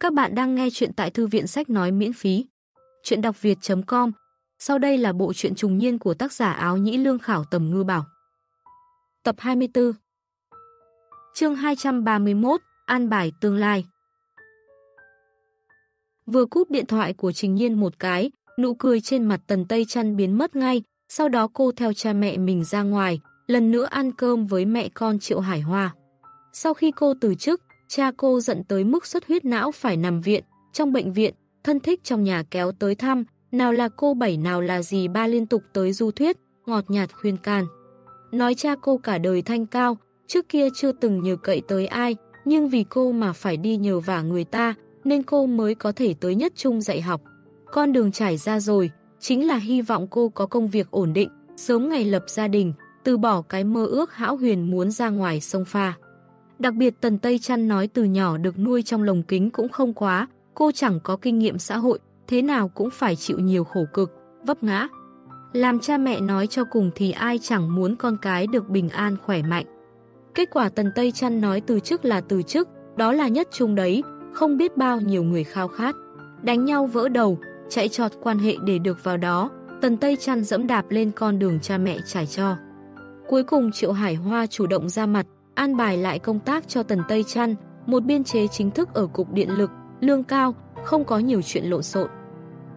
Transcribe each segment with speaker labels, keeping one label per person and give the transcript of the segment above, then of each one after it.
Speaker 1: Các bạn đang nghe chuyện tại thư viện sách nói miễn phí. Chuyện đọc việt.com Sau đây là bộ truyện trùng niên của tác giả áo nhĩ lương khảo tầm ngư bảo. Tập 24 Chương 231 An bài tương lai Vừa cúp điện thoại của Trình Nhiên một cái, nụ cười trên mặt Tần Tây Trăn biến mất ngay, sau đó cô theo cha mẹ mình ra ngoài, lần nữa ăn cơm với mẹ con Triệu Hải Hoa. Sau khi cô từ chức, cha cô giận tới mức xuất huyết não phải nằm viện, trong bệnh viện, thân thích trong nhà kéo tới thăm, nào là cô bảy nào là gì ba liên tục tới du thuyết, ngọt nhạt khuyên can. Nói cha cô cả đời thanh cao, trước kia chưa từng nhờ cậy tới ai, nhưng vì cô mà phải đi nhờ vả người ta, nên cô mới có thể tới nhất trung dạy học. Con đường trải ra rồi, chính là hy vọng cô có công việc ổn định, sớm ngày lập gia đình, từ bỏ cái mơ ước hão huyền muốn ra ngoài sông pha. Đặc biệt Tần Tây Trăn nói từ nhỏ được nuôi trong lồng kính cũng không quá, cô chẳng có kinh nghiệm xã hội, thế nào cũng phải chịu nhiều khổ cực, vấp ngã. Làm cha mẹ nói cho cùng thì ai chẳng muốn con cái được bình an khỏe mạnh. Kết quả Tần Tây Trăn nói từ chức là từ chức, đó là nhất chung đấy, không biết bao nhiêu người khao khát. Đánh nhau vỡ đầu, chạy trọt quan hệ để được vào đó, Tần Tây Trăn dẫm đạp lên con đường cha mẹ trải cho. Cuối cùng Triệu Hải Hoa chủ động ra mặt, an bài lại công tác cho Tần Tây Trăn, một biên chế chính thức ở Cục Điện lực, lương cao, không có nhiều chuyện lộn xộn.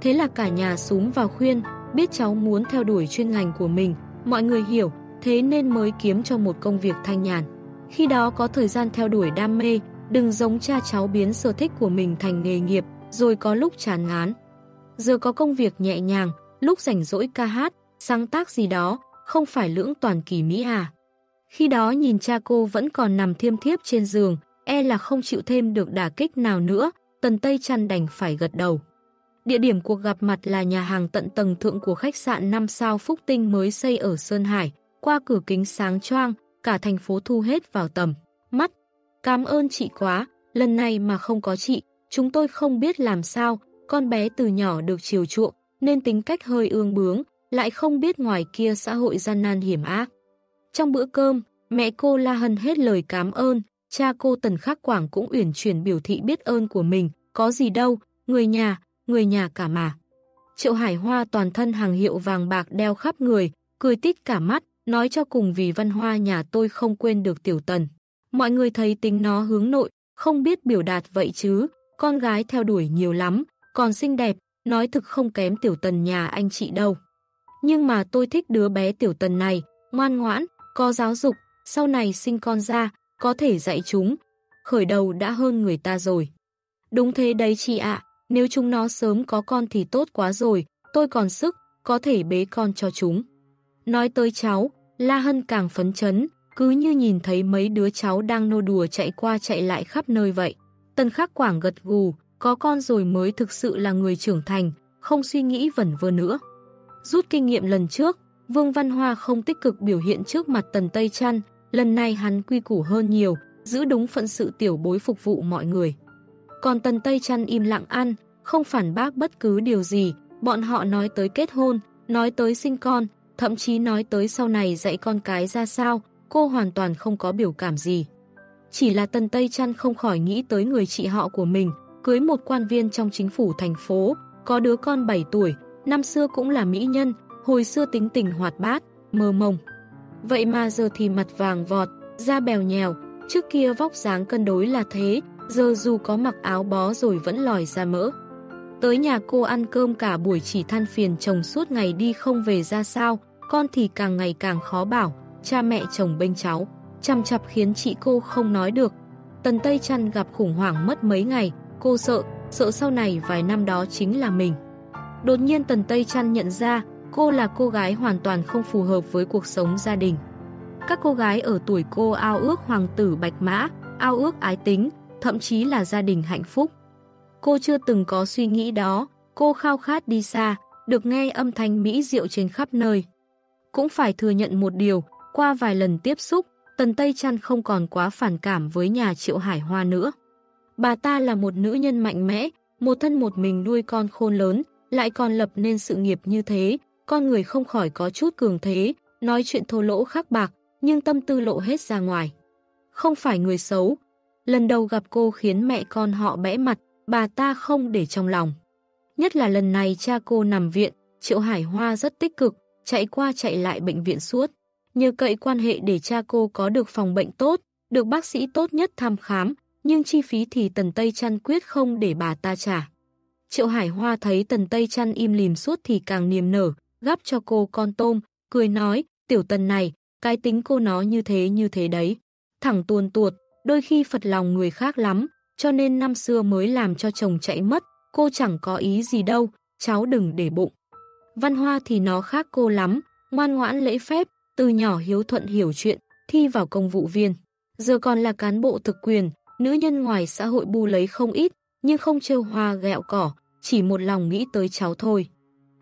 Speaker 1: Thế là cả nhà súng vào khuyên, biết cháu muốn theo đuổi chuyên ngành của mình, mọi người hiểu, thế nên mới kiếm cho một công việc thanh nhàn. Khi đó có thời gian theo đuổi đam mê, đừng giống cha cháu biến sở thích của mình thành nghề nghiệp, rồi có lúc chán ngán. Giờ có công việc nhẹ nhàng, lúc rảnh rỗi ca hát, sáng tác gì đó, không phải lưỡng toàn kỳ Mỹ à. Khi đó nhìn cha cô vẫn còn nằm thiêm thiếp trên giường, e là không chịu thêm được đả kích nào nữa, Tần Tây chăn đành phải gật đầu. Địa điểm cuộc gặp mặt là nhà hàng tận tầng thượng của khách sạn 5 sao Phúc Tinh mới xây ở Sơn Hải, qua cửa kính sáng choang, cả thành phố thu hết vào tầm. Mắt, cảm ơn chị quá, lần này mà không có chị, chúng tôi không biết làm sao, con bé từ nhỏ được chiều chuộng, nên tính cách hơi ương bướng, lại không biết ngoài kia xã hội gian nan hiểm ác. Trong bữa cơm, mẹ cô La Hân hết lời cảm ơn, cha cô Tần Khắc Quảng cũng uyển chuyển biểu thị biết ơn của mình, có gì đâu, người nhà, người nhà cả mà. Triệu Hải Hoa toàn thân hàng hiệu vàng bạc đeo khắp người, cười tít cả mắt, nói cho cùng vì văn hoa nhà tôi không quên được tiểu tần. Mọi người thấy tính nó hướng nội, không biết biểu đạt vậy chứ, con gái theo đuổi nhiều lắm, còn xinh đẹp, nói thực không kém tiểu tần nhà anh chị đâu. Nhưng mà tôi thích đứa bé tiểu tần này, ngoan ngoãn, có giáo dục, sau này sinh con ra, có thể dạy chúng. Khởi đầu đã hơn người ta rồi. Đúng thế đấy chị ạ, nếu chúng nó sớm có con thì tốt quá rồi, tôi còn sức, có thể bế con cho chúng. Nói tới cháu, La Hân càng phấn chấn, cứ như nhìn thấy mấy đứa cháu đang nô đùa chạy qua chạy lại khắp nơi vậy. Tân Khắc Quảng gật gù, có con rồi mới thực sự là người trưởng thành, không suy nghĩ vẩn vơ nữa. Rút kinh nghiệm lần trước, Vương Văn Hoa không tích cực biểu hiện trước mặt Tần Tây Trăn, lần này hắn quy củ hơn nhiều, giữ đúng phận sự tiểu bối phục vụ mọi người. Còn Tần Tây Trăn im lặng ăn, không phản bác bất cứ điều gì, bọn họ nói tới kết hôn, nói tới sinh con, thậm chí nói tới sau này dạy con cái ra sao, cô hoàn toàn không có biểu cảm gì. Chỉ là Tần Tây Trăn không khỏi nghĩ tới người chị họ của mình, cưới một quan viên trong chính phủ thành phố, có đứa con 7 tuổi, năm xưa cũng là mỹ nhân, hồi xưa tính tình hoạt bát, mơ mông. Vậy mà giờ thì mặt vàng vọt, da bèo nhèo, trước kia vóc dáng cân đối là thế, giờ dù có mặc áo bó rồi vẫn lòi ra mỡ. Tới nhà cô ăn cơm cả buổi chỉ than phiền chồng suốt ngày đi không về ra sao, con thì càng ngày càng khó bảo, cha mẹ chồng bên cháu, chăm chập khiến chị cô không nói được. Tần Tây Trăn gặp khủng hoảng mất mấy ngày, cô sợ, sợ sau này vài năm đó chính là mình. Đột nhiên Tần Tây Trăn nhận ra cô là cô gái hoàn toàn không phù hợp với cuộc sống gia đình. Các cô gái ở tuổi cô ao ước hoàng tử bạch mã, ao ước ái tính, thậm chí là gia đình hạnh phúc. Cô chưa từng có suy nghĩ đó, cô khao khát đi xa, được nghe âm thanh mỹ diệu trên khắp nơi. Cũng phải thừa nhận một điều, qua vài lần tiếp xúc, Tần Tây Trăn không còn quá phản cảm với nhà Triệu Hải Hoa nữa. Bà ta là một nữ nhân mạnh mẽ, một thân một mình nuôi con khôn lớn, lại còn lập nên sự nghiệp như thế, con người không khỏi có chút cường thế, nói chuyện thô lỗ khắc bạc, nhưng tâm tư lộ hết ra ngoài. Không phải người xấu. Lần đầu gặp cô khiến mẹ con họ bẽ mặt, bà ta không để trong lòng. Nhất là lần này cha cô nằm viện, Triệu Hải Hoa rất tích cực, chạy qua chạy lại bệnh viện suốt. Nhờ cậy quan hệ để cha cô có được phòng bệnh tốt, được bác sĩ tốt nhất thăm khám, nhưng chi phí thì Tần Tây Trăn quyết không để bà ta trả. Triệu Hải Hoa thấy Tần Tây Trăn im lìm suốt thì càng niềm nở, gắp cho cô con tôm, cười nói, tiểu tần này, cái tính cô nó như thế như thế đấy. Thẳng tuồn tuột, đôi khi phật lòng người khác lắm, cho nên năm xưa mới làm cho chồng chạy mất, cô chẳng có ý gì đâu, cháu đừng để bụng. Văn Hoa thì nó khác cô lắm, ngoan ngoãn lễ phép, từ nhỏ hiếu thuận hiểu chuyện, thi vào công vụ viên. Giờ còn là cán bộ thực quyền, nữ nhân ngoài xã hội bu lấy không ít, nhưng không trêu hoa gẹo cỏ, chỉ một lòng nghĩ tới cháu thôi.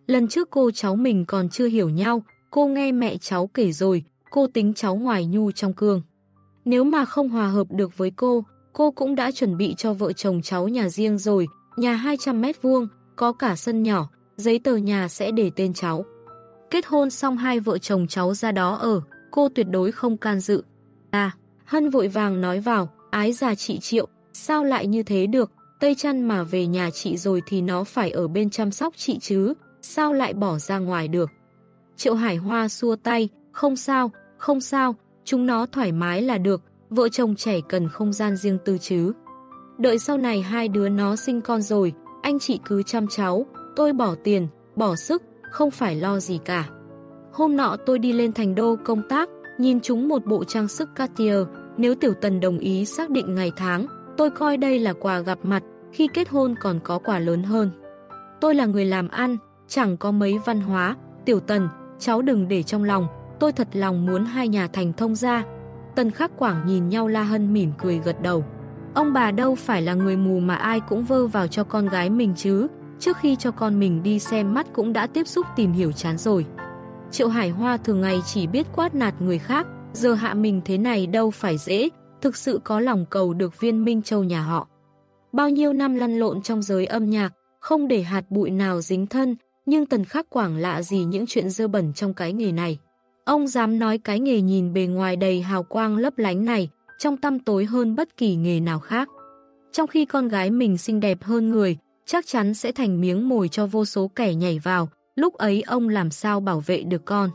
Speaker 1: Lần trước cô cháu mình còn chưa hiểu nhau, cô nghe mẹ cháu kể rồi, cô tính cháu ngoài nhu trong cương. Nếu mà không hòa hợp được với cô, cô cũng đã chuẩn bị cho vợ chồng cháu nhà riêng rồi, nhà 200 mét vuông, có cả sân nhỏ, giấy tờ nhà sẽ để tên cháu. Kết hôn xong hai vợ chồng cháu ra đó ở, cô tuyệt đối không can dự. À, Hân vội vàng nói vào, ái già chị Triệu, sao lại như thế được, Tây chăn mà về nhà chị rồi thì nó phải ở bên chăm sóc chị chứ, sao lại bỏ ra ngoài được. Triệu Hải Hoa xua tay, không sao, không sao, chúng nó thoải mái là được, vợ chồng trẻ cần không gian riêng tư chứ. Đợi sau này hai đứa nó sinh con rồi, anh chị cứ chăm cháu, tôi bỏ tiền, bỏ sức, không phải lo gì cả. Hôm nọ tôi đi lên thành đô công tác, nhìn chúng một bộ trang sức Cartier, nếu Tiểu Tần đồng ý xác định ngày tháng, tôi coi đây là quà gặp mặt, khi kết hôn còn có quà lớn hơn. Tôi là người làm ăn, chẳng có mấy văn hóa, Tiểu Tần, cháu đừng để trong lòng, tôi thật lòng muốn hai nhà thành thông ra. Tần Khắc Quảng nhìn nhau La Hân mỉm cười gật đầu. Ông bà đâu phải là người mù mà ai cũng vơ vào cho con gái mình chứ, trước khi cho con mình đi xem mắt cũng đã tiếp xúc tìm hiểu chán rồi. Triệu Hải Hoa thường ngày chỉ biết quát nạt người khác, giờ hạ mình thế này đâu phải dễ, thực sự có lòng cầu được viên Minh Châu nhà họ. Bao nhiêu năm lăn lộn trong giới âm nhạc, không để hạt bụi nào dính thân, nhưng Tần Khắc Quảng lạ gì những chuyện dơ bẩn trong cái nghề này. Ông dám nói cái nghề nhìn bề ngoài đầy hào quang lấp lánh này, trong tâm tối hơn bất kỳ nghề nào khác. Trong khi con gái mình xinh đẹp hơn người, chắc chắn sẽ thành miếng mồi cho vô số kẻ nhảy vào, lúc ấy ông làm sao bảo vệ được con.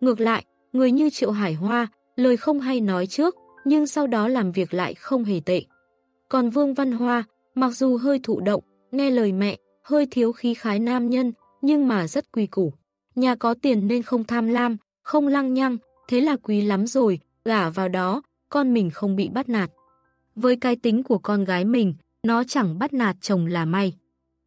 Speaker 1: Ngược lại, người như Triệu Hải Hoa, lời không hay nói trước, nhưng sau đó làm việc lại không hề tệ. Còn Vương Văn Hoa, mặc dù hơi thụ động, nghe lời mẹ, hơi thiếu khí khái nam nhân, nhưng mà rất quy củ. Nhà có tiền nên không tham lam, không lăng nhăng, thế là quý lắm rồi, gả vào đó, con mình không bị bắt nạt. Với cái tính của con gái mình, nó chẳng bắt nạt chồng là may.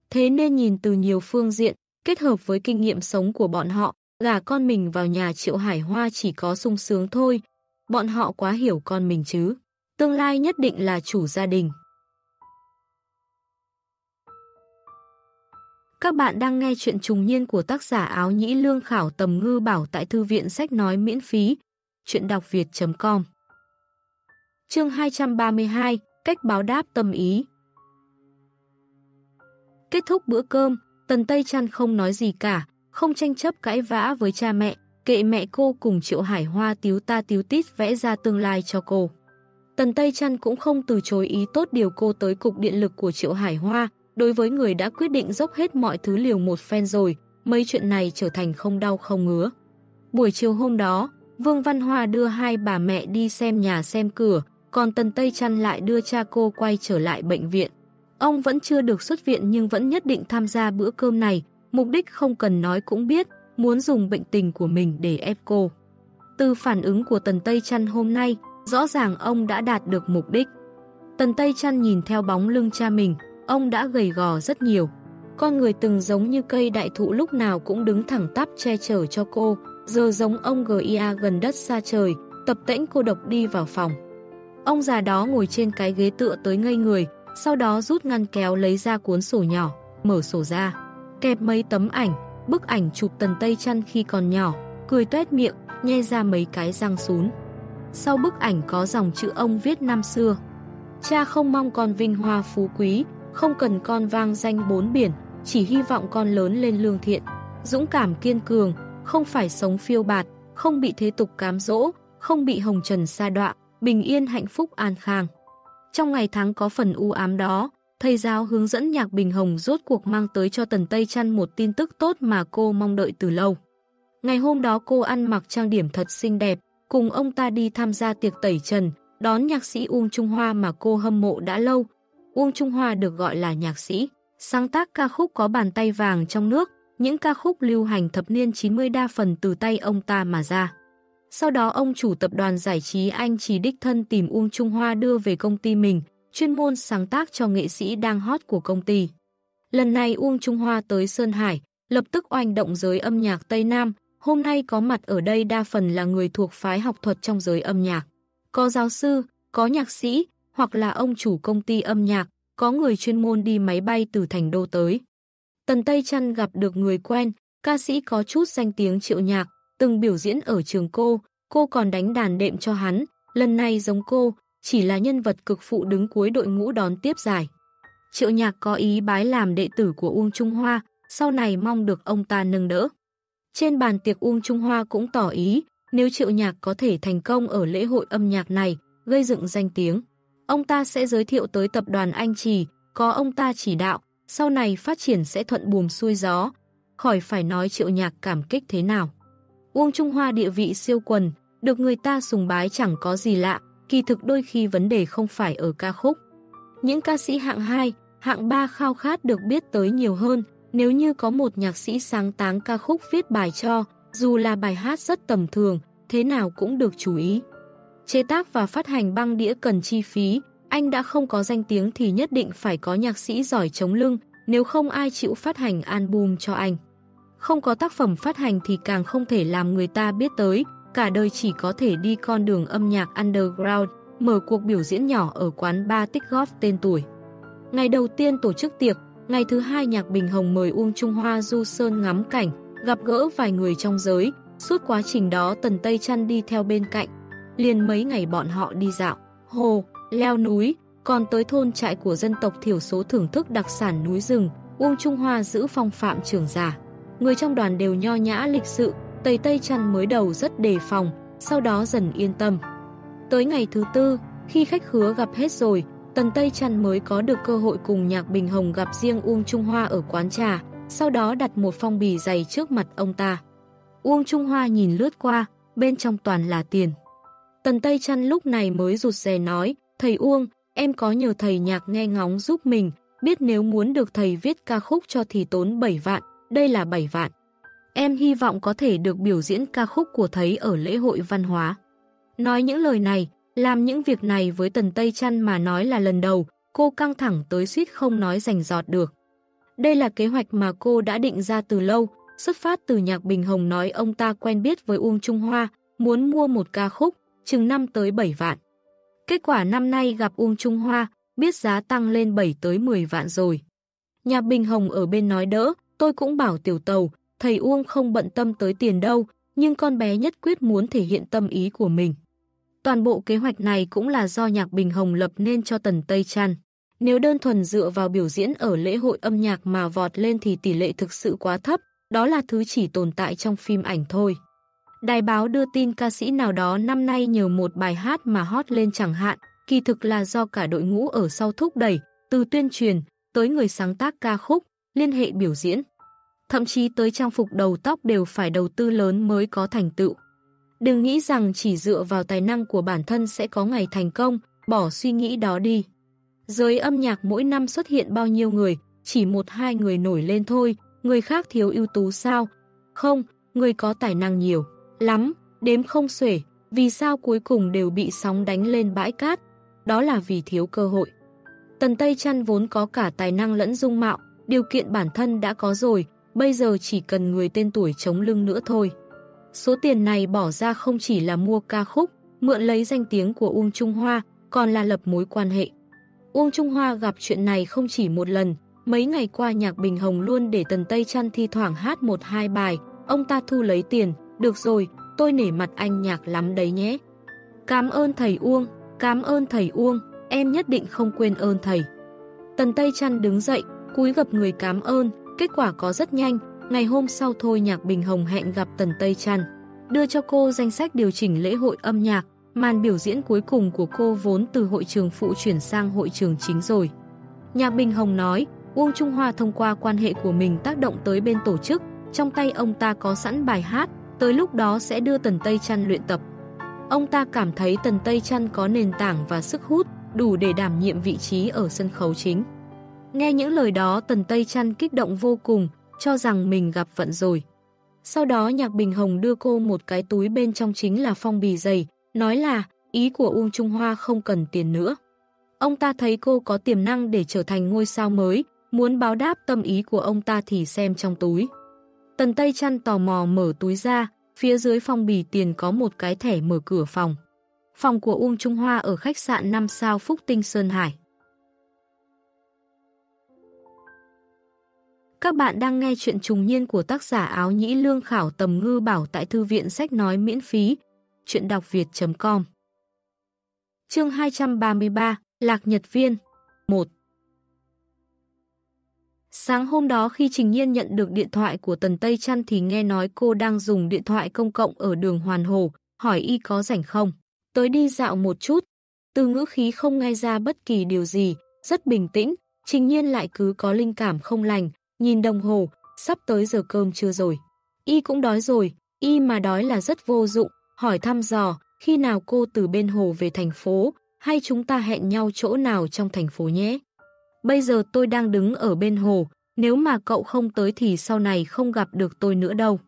Speaker 1: Thế nên nhìn từ nhiều phương diện, kết hợp với kinh nghiệm sống của bọn họ, gả con mình vào nhà Triệu Hải Hoa chỉ có sung sướng thôi. Bọn họ quá hiểu con mình chứ. Tương lai nhất định là chủ gia đình. Các bạn đang nghe chuyện trùng niên của tác giả áo nhĩ lương khảo tầm ngư bảo tại thư viện sách nói miễn phí. Chuyện đọc việt.com Chương 232 Cách báo đáp tâm ý Kết thúc bữa cơm, Tần Tây Trăn không nói gì cả, không tranh chấp cãi vã với cha mẹ, kệ mẹ cô cùng Triệu Hải Hoa tiếu ta tiếu tít vẽ ra tương lai cho cô. Tần Tây Trăn cũng không từ chối ý tốt điều cô tới cục điện lực của Triệu Hải Hoa, đối với người đã quyết định dốc hết mọi thứ liều một phen rồi, mấy chuyện này trở thành không đau không ngứa. Buổi chiều hôm đó, Vương Văn Hoa đưa hai bà mẹ đi xem nhà xem cửa, còn Tần Tây Trăn lại đưa cha cô quay trở lại bệnh viện. Ông vẫn chưa được xuất viện nhưng vẫn nhất định tham gia bữa cơm này, mục đích không cần nói cũng biết, muốn dùng bệnh tình của mình để ép cô. Từ phản ứng của Tần Tây Trăn hôm nay, rõ ràng ông đã đạt được mục đích. Tần Tây Trăn nhìn theo bóng lưng cha mình, ông đã gầy gò rất nhiều. Con người từng giống như cây đại thụ lúc nào cũng đứng thẳng tắp che chở cho cô, giờ giống ông GIA gần đất xa trời, tập tễnh cô độc đi vào phòng. Ông già đó ngồi trên cái ghế tựa tới ngây người, sau đó rút ngăn kéo lấy ra cuốn sổ nhỏ, mở sổ ra, kẹp mấy tấm ảnh, bức ảnh chụp tần tây chăn khi còn nhỏ, cười tuét miệng, nhe ra mấy cái răng sún. Sau bức ảnh có dòng chữ ông viết năm xưa. Cha không mong con vinh hoa phú quý, không cần con vang danh bốn biển, chỉ hy vọng con lớn lên lương thiện, dũng cảm kiên cường, không phải sống phiêu bạt, không bị thế tục cám dỗ, không bị hồng trần sa đọa, bình yên hạnh phúc an khang. Trong ngày tháng có phần u ám đó, thầy giáo hướng dẫn nhạc Bình Hồng rốt cuộc mang tới cho Tần Tây Trăn một tin tức tốt mà cô mong đợi từ lâu. Ngày hôm đó cô ăn mặc trang điểm thật xinh đẹp, cùng ông ta đi tham gia tiệc tẩy trần, đón nhạc sĩ Uông Trung Hoa mà cô hâm mộ đã lâu. Uông Trung Hoa được gọi là nhạc sĩ, sáng tác ca khúc có bàn tay vàng trong nước, những ca khúc lưu hành thập niên 90 đa phần từ tay ông ta mà ra. Sau đó ông chủ tập đoàn giải trí Anh chỉ đích thân tìm Uông Trung Hoa đưa về công ty mình, chuyên môn sáng tác cho nghệ sĩ đang hot của công ty. Lần này Uông Trung Hoa tới Sơn Hải, lập tức oanh động giới âm nhạc Tây Nam, hôm nay có mặt ở đây đa phần là người thuộc phái học thuật trong giới âm nhạc. Có giáo sư, có nhạc sĩ, hoặc là ông chủ công ty âm nhạc, có người chuyên môn đi máy bay từ thành đô tới. Tần Tây Trăn gặp được người quen, ca sĩ có chút danh tiếng triệu nhạc, từng biểu diễn ở trường cô, cô còn đánh đàn đệm cho hắn, lần này giống cô, chỉ là nhân vật cực phụ đứng cuối đội ngũ đón tiếp giải. Triệu nhạc có ý bái làm đệ tử của Uông Trung Hoa, sau này mong được ông ta nâng đỡ. Trên bàn tiệc Uông Trung Hoa cũng tỏ ý, nếu triệu nhạc có thể thành công ở lễ hội âm nhạc này, gây dựng danh tiếng, ông ta sẽ giới thiệu tới tập đoàn Anh Trì, có ông ta chỉ đạo, sau này phát triển sẽ thuận buồm xuôi gió, khỏi phải nói triệu nhạc cảm kích thế nào. Uông Trung Hoa địa vị siêu quần, được người ta sùng bái chẳng có gì lạ, kỳ thực đôi khi vấn đề không phải ở ca khúc. Những ca sĩ hạng 2, hạng 3 khao khát được biết tới nhiều hơn, nếu như có một nhạc sĩ sáng táng ca khúc viết bài cho, dù là bài hát rất tầm thường, thế nào cũng được chú ý. Chế tác và phát hành băng đĩa cần chi phí, anh đã không có danh tiếng thì nhất định phải có nhạc sĩ giỏi chống lưng, nếu không ai chịu phát hành album cho anh. Không có tác phẩm phát hành thì càng không thể làm người ta biết tới, cả đời chỉ có thể đi con đường âm nhạc underground, mở cuộc biểu diễn nhỏ ở quán bar tích góp tên tuổi. Ngày đầu tiên tổ chức tiệc, ngày thứ hai nhạc Bình Hồng mời Uông Trung Hoa du sơn ngắm cảnh, gặp gỡ vài người trong giới, suốt quá trình đó Tần Tây Trăn đi theo bên cạnh. Liền mấy ngày bọn họ đi dạo, hồ, leo núi, còn tới thôn trại của dân tộc thiểu số thưởng thức đặc sản núi rừng, Uông Trung Hoa giữ phong phạm trưởng giả. Người trong đoàn đều nho nhã lịch sự, Tây Tây Trăn mới đầu rất đề phòng, sau đó dần yên tâm. Tới ngày thứ tư, khi khách khứa gặp hết rồi, Tần Tây Trăn mới có được cơ hội cùng Nhạc Bình Hồng gặp riêng Uông Trung Hoa ở quán trà, sau đó đặt một phong bì dày trước mặt ông ta. Uông Trung Hoa nhìn lướt qua, bên trong toàn là tiền. Tần Tây Trăn lúc này mới rụt rè nói, Thầy Uông, em có nhờ thầy nhạc nghe ngóng giúp mình, biết nếu muốn được thầy viết ca khúc cho thì tốn 7 vạn, đây là 7 vạn. Em hy vọng có thể được biểu diễn ca khúc của thầy ở lễ hội văn hóa. Nói những lời này, làm những việc này với Tần Tây Trăn mà nói là lần đầu, cô căng thẳng tới suýt không nói rành giọt được. Đây là kế hoạch mà cô đã định ra từ lâu, xuất phát từ nhạc Bình Hồng nói ông ta quen biết với Uông Trung Hoa, muốn mua một ca khúc, chừng 5 tới 7 vạn. Kết quả năm nay gặp Uông Trung Hoa, biết giá tăng lên 7 tới 10 vạn rồi. Nhà Bình Hồng ở bên nói đỡ, tôi cũng bảo tiểu tàu, thầy Uông không bận tâm tới tiền đâu, nhưng con bé nhất quyết muốn thể hiện tâm ý của mình. Toàn bộ kế hoạch này cũng là do Nhạc Bình Hồng lập nên cho Tần Tây Trăn. Nếu đơn thuần dựa vào biểu diễn ở lễ hội âm nhạc mà vọt lên thì tỷ lệ thực sự quá thấp, đó là thứ chỉ tồn tại trong phim ảnh thôi. Đài báo đưa tin ca sĩ nào đó năm nay nhờ một bài hát mà hot lên chẳng hạn, kỳ thực là do cả đội ngũ ở sau thúc đẩy, từ tuyên truyền, tới người sáng tác ca khúc, liên hệ biểu diễn. Thậm chí tới trang phục đầu tóc đều phải đầu tư lớn mới có thành tựu. Đừng nghĩ rằng chỉ dựa vào tài năng của bản thân sẽ có ngày thành công, bỏ suy nghĩ đó đi. Giới âm nhạc mỗi năm xuất hiện bao nhiêu người, chỉ một hai người nổi lên thôi, người khác thiếu ưu tú sao? Không, người có tài năng nhiều lắm, đếm không xuể, vì sao cuối cùng đều bị sóng đánh lên bãi cát, đó là vì thiếu cơ hội. Tần Tây Trăn vốn có cả tài năng lẫn dung mạo, điều kiện bản thân đã có rồi, bây giờ chỉ cần người tên tuổi chống lưng nữa thôi. Số tiền này bỏ ra không chỉ là mua ca khúc, mượn lấy danh tiếng của Uông Trung Hoa, còn là lập mối quan hệ. Uông Trung Hoa gặp chuyện này không chỉ một lần, mấy ngày qua nhạc Bình Hồng luôn để Tần Tây Trăn thi thoảng hát một hai bài, ông ta thu lấy tiền, được rồi, tôi nể mặt anh nhạc lắm đấy nhé. Cảm ơn thầy Uông, cảm ơn thầy Uông, em nhất định không quên ơn thầy. Tần Tây Trăn đứng dậy, cúi gặp người cảm ơn, kết quả có rất nhanh, ngày hôm sau thôi Nhạc Bình Hồng hẹn gặp Tần Tây Trăn, đưa cho cô danh sách điều chỉnh lễ hội âm nhạc, màn biểu diễn cuối cùng của cô vốn từ hội trường phụ chuyển sang hội trường chính rồi. Nhạc Bình Hồng nói, Uông Trung Hoa thông qua quan hệ của mình tác động tới bên tổ chức, trong tay ông ta có sẵn bài hát, tới lúc đó sẽ đưa Tần Tây Trăn luyện tập. Ông ta cảm thấy Tần Tây Trăn có nền tảng và sức hút, đủ để đảm nhiệm vị trí ở sân khấu chính. Nghe những lời đó Tần Tây Trăn kích động vô cùng, cho rằng mình gặp vận rồi. Sau đó Nhạc Bình Hồng đưa cô một cái túi bên trong chính là phong bì dày, nói là ý của Uông Trung Hoa không cần tiền nữa. Ông ta thấy cô có tiềm năng để trở thành ngôi sao mới, muốn báo đáp tâm ý của ông ta thì xem trong túi. Tần Tây chăn tò mò mở túi ra, phía dưới phong bì tiền có một cái thẻ mở cửa phòng. Phòng của Uông Trung Hoa ở khách sạn 5 sao Phúc Tinh Sơn Hải. Các bạn đang nghe chuyện trùng niên của tác giả áo nhĩ lương khảo tầm ngư bảo tại thư viện sách nói miễn phí. Chuyện đọc việt.com Chương 233 Lạc Nhật Viên 1 Sáng hôm đó khi Trình Nhiên nhận được điện thoại của Tần Tây Trăn thì nghe nói cô đang dùng điện thoại công cộng ở đường Hoàn Hồ, hỏi y có rảnh không. Tới đi dạo một chút. Từ ngữ khí không nghe ra bất kỳ điều gì, rất bình tĩnh, Trình Nhiên lại cứ có linh cảm không lành, nhìn đồng hồ, sắp tới giờ cơm chưa rồi. Y cũng đói rồi, y mà đói là rất vô dụng, hỏi thăm dò, khi nào cô từ bên hồ về thành phố, hay chúng ta hẹn nhau chỗ nào trong thành phố nhé. Bây giờ tôi đang đứng ở bên hồ, nếu mà cậu không tới thì sau này không gặp được tôi nữa đâu.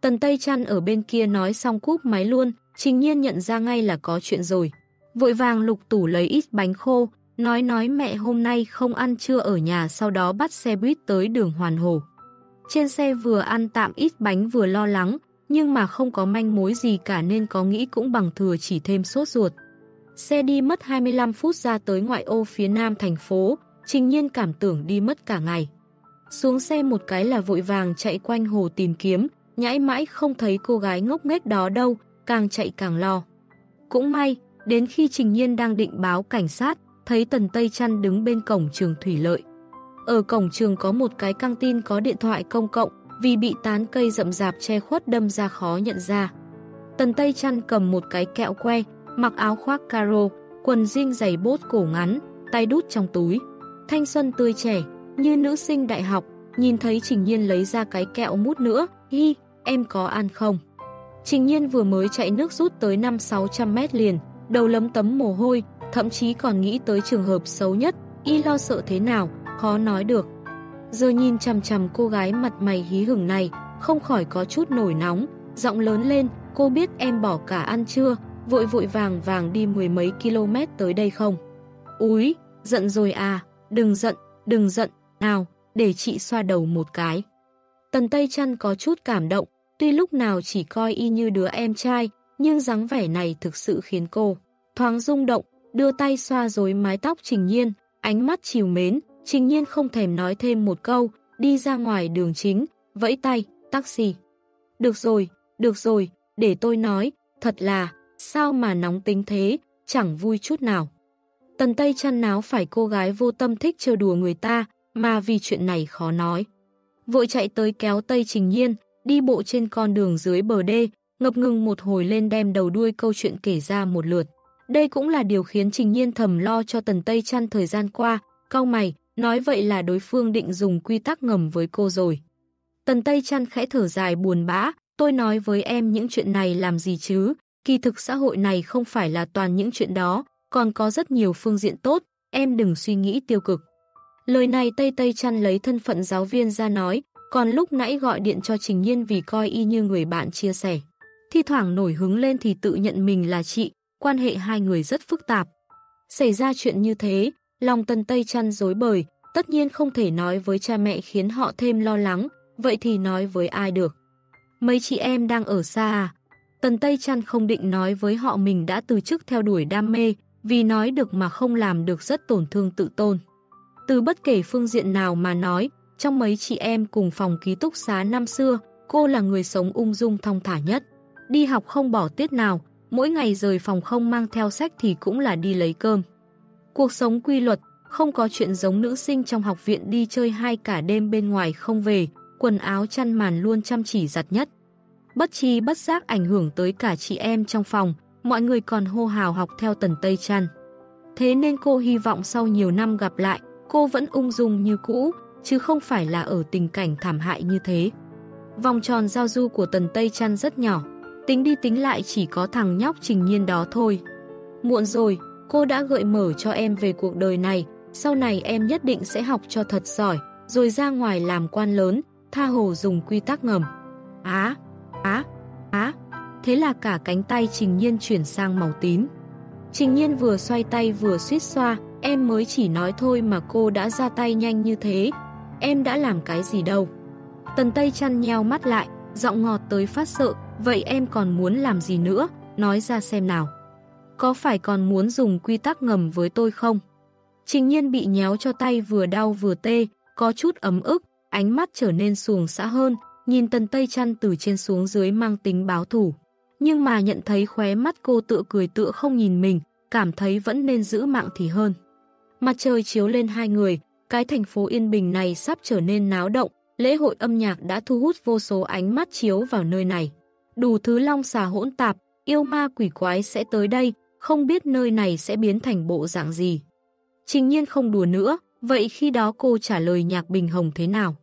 Speaker 1: Tần Tây Trăn ở bên kia nói xong cúp máy luôn, trình nhiên nhận ra ngay là có chuyện rồi. Vội vàng lục tủ lấy ít bánh khô, nói nói mẹ hôm nay không ăn trưa ở nhà sau đó bắt xe buýt tới đường Hoàn Hồ. Trên xe vừa ăn tạm ít bánh vừa lo lắng, nhưng mà không có manh mối gì cả nên có nghĩ cũng bằng thừa chỉ thêm sốt ruột. Xe đi mất 25 phút ra tới ngoại ô phía nam thành phố, trình nhiên cảm tưởng đi mất cả ngày. Xuống xe một cái là vội vàng chạy quanh hồ tìm kiếm, nhãi mãi không thấy cô gái ngốc nghếch đó đâu, càng chạy càng lo. Cũng may, đến khi Trình Nhiên đang định báo cảnh sát, thấy Tần Tây Trăn đứng bên cổng trường Thủy Lợi. Ở cổng trường có một cái căng tin có điện thoại công cộng, vì bị tán cây rậm rạp che khuất đâm ra khó nhận ra. Tần Tây Trăn cầm một cái kẹo que, mặc áo khoác caro, quần jean giày bốt cổ ngắn, tay đút trong túi. Thanh xuân tươi trẻ, như nữ sinh đại học, nhìn thấy Trình Nhiên lấy ra cái kẹo mút nữa, hi, em có ăn không? Trình Nhiên vừa mới chạy nước rút tới 5-600 mét liền, đầu lấm tấm mồ hôi, thậm chí còn nghĩ tới trường hợp xấu nhất, y lo sợ thế nào, khó nói được. Giờ nhìn chằm chằm cô gái mặt mày hí hửng này, không khỏi có chút nổi nóng, giọng lớn lên, cô biết em bỏ cả ăn chưa, vội vội vàng vàng đi mười mấy km tới đây không? Úi, giận rồi à, đừng giận, đừng giận, nào, để chị xoa đầu một cái. Tần Tây Trăn có chút cảm động, tuy lúc nào chỉ coi y như đứa em trai, nhưng dáng vẻ này thực sự khiến cô thoáng rung động, đưa tay xoa rối mái tóc Trình Nhiên, ánh mắt chiều mến, Trình Nhiên không thèm nói thêm một câu, đi ra ngoài đường chính, vẫy tay, taxi. Được rồi, được rồi, để tôi nói, thật là, sao mà nóng tính thế, chẳng vui chút nào. Tần Tây chăn náo phải cô gái vô tâm thích chơi đùa người ta, mà vì chuyện này khó nói. Vội chạy tới kéo Tây Trình Nhiên, đi bộ trên con đường dưới bờ đê, ngập ngừng một hồi lên đem đầu đuôi câu chuyện kể ra một lượt. Đây cũng là điều khiến Trình Nhiên thầm lo cho Tần Tây chăn thời gian qua, cau mày, nói vậy là đối phương định dùng quy tắc ngầm với cô rồi. Tần Tây chăn khẽ thở dài buồn bã, tôi nói với em những chuyện này làm gì chứ, kỳ thực xã hội này không phải là toàn những chuyện đó, còn có rất nhiều phương diện tốt, em đừng suy nghĩ tiêu cực. Lời này Tây Tây Trăn lấy thân phận giáo viên ra nói, còn lúc nãy gọi điện cho Trình Nhiên vì coi y như người bạn chia sẻ. Thi thoảng nổi hứng lên thì tự nhận mình là chị, quan hệ hai người rất phức tạp. Xảy ra chuyện như thế, lòng Tân Tây chăn dối bời, tất nhiên không thể nói với cha mẹ khiến họ thêm lo lắng, vậy thì nói với ai được. Mấy chị em đang ở xa à? Tần Tây trăn không định nói với họ mình đã từ chức theo đuổi đam mê, vì nói được mà không làm được rất tổn thương tự tôn. Từ bất kể phương diện nào mà nói, trong mấy chị em cùng phòng ký túc xá năm xưa, cô là người sống ung dung thong thả nhất. Đi học không bỏ tiết nào, mỗi ngày rời phòng không mang theo sách thì cũng là đi lấy cơm. Cuộc sống quy luật, không có chuyện giống nữ sinh trong học viện đi chơi hai cả đêm bên ngoài không về, quần áo chăn màn luôn chăm chỉ giặt nhất. Bất chi bất giác ảnh hưởng tới cả chị em trong phòng, mọi người còn hô hào học theo tần Tây Trăn, Thế nên cô hy vọng sau nhiều năm gặp lại, cô vẫn ung dung như cũ, chứ không phải là ở tình cảnh thảm hại như thế. Vòng tròn giao du của Tần Tây Trăn rất nhỏ, tính đi tính lại chỉ có thằng nhóc trình nhiên đó thôi. Muộn rồi, cô đã gợi mở cho em về cuộc đời này, sau này em nhất định sẽ học cho thật giỏi, rồi ra ngoài làm quan lớn, tha hồ dùng quy tắc ngầm. Á, á, á, thế là cả cánh tay Trình Nhiên chuyển sang màu tím. Trình Nhiên vừa xoay tay vừa suýt xoa, em mới chỉ nói thôi mà cô đã ra tay nhanh như thế. Em đã làm cái gì đâu. Tần Tây chăn nheo mắt lại, giọng ngọt tới phát sợ, vậy em còn muốn làm gì nữa, nói ra xem nào. Có phải còn muốn dùng quy tắc ngầm với tôi không? Trình nhiên bị nhéo cho tay vừa đau vừa tê, có chút ấm ức, ánh mắt trở nên xuồng xã hơn, nhìn tần tây chăn từ trên xuống dưới mang tính báo thủ. Nhưng mà nhận thấy khóe mắt cô tựa cười tựa không nhìn mình, cảm thấy vẫn nên giữ mạng thì hơn. Mặt trời chiếu lên hai người, cái thành phố yên bình này sắp trở nên náo động, lễ hội âm nhạc đã thu hút vô số ánh mắt chiếu vào nơi này. Đủ thứ long xà hỗn tạp, yêu ma quỷ quái sẽ tới đây, không biết nơi này sẽ biến thành bộ dạng gì. Trình nhiên không đùa nữa, vậy khi đó cô trả lời Nhạc Bình Hồng thế nào?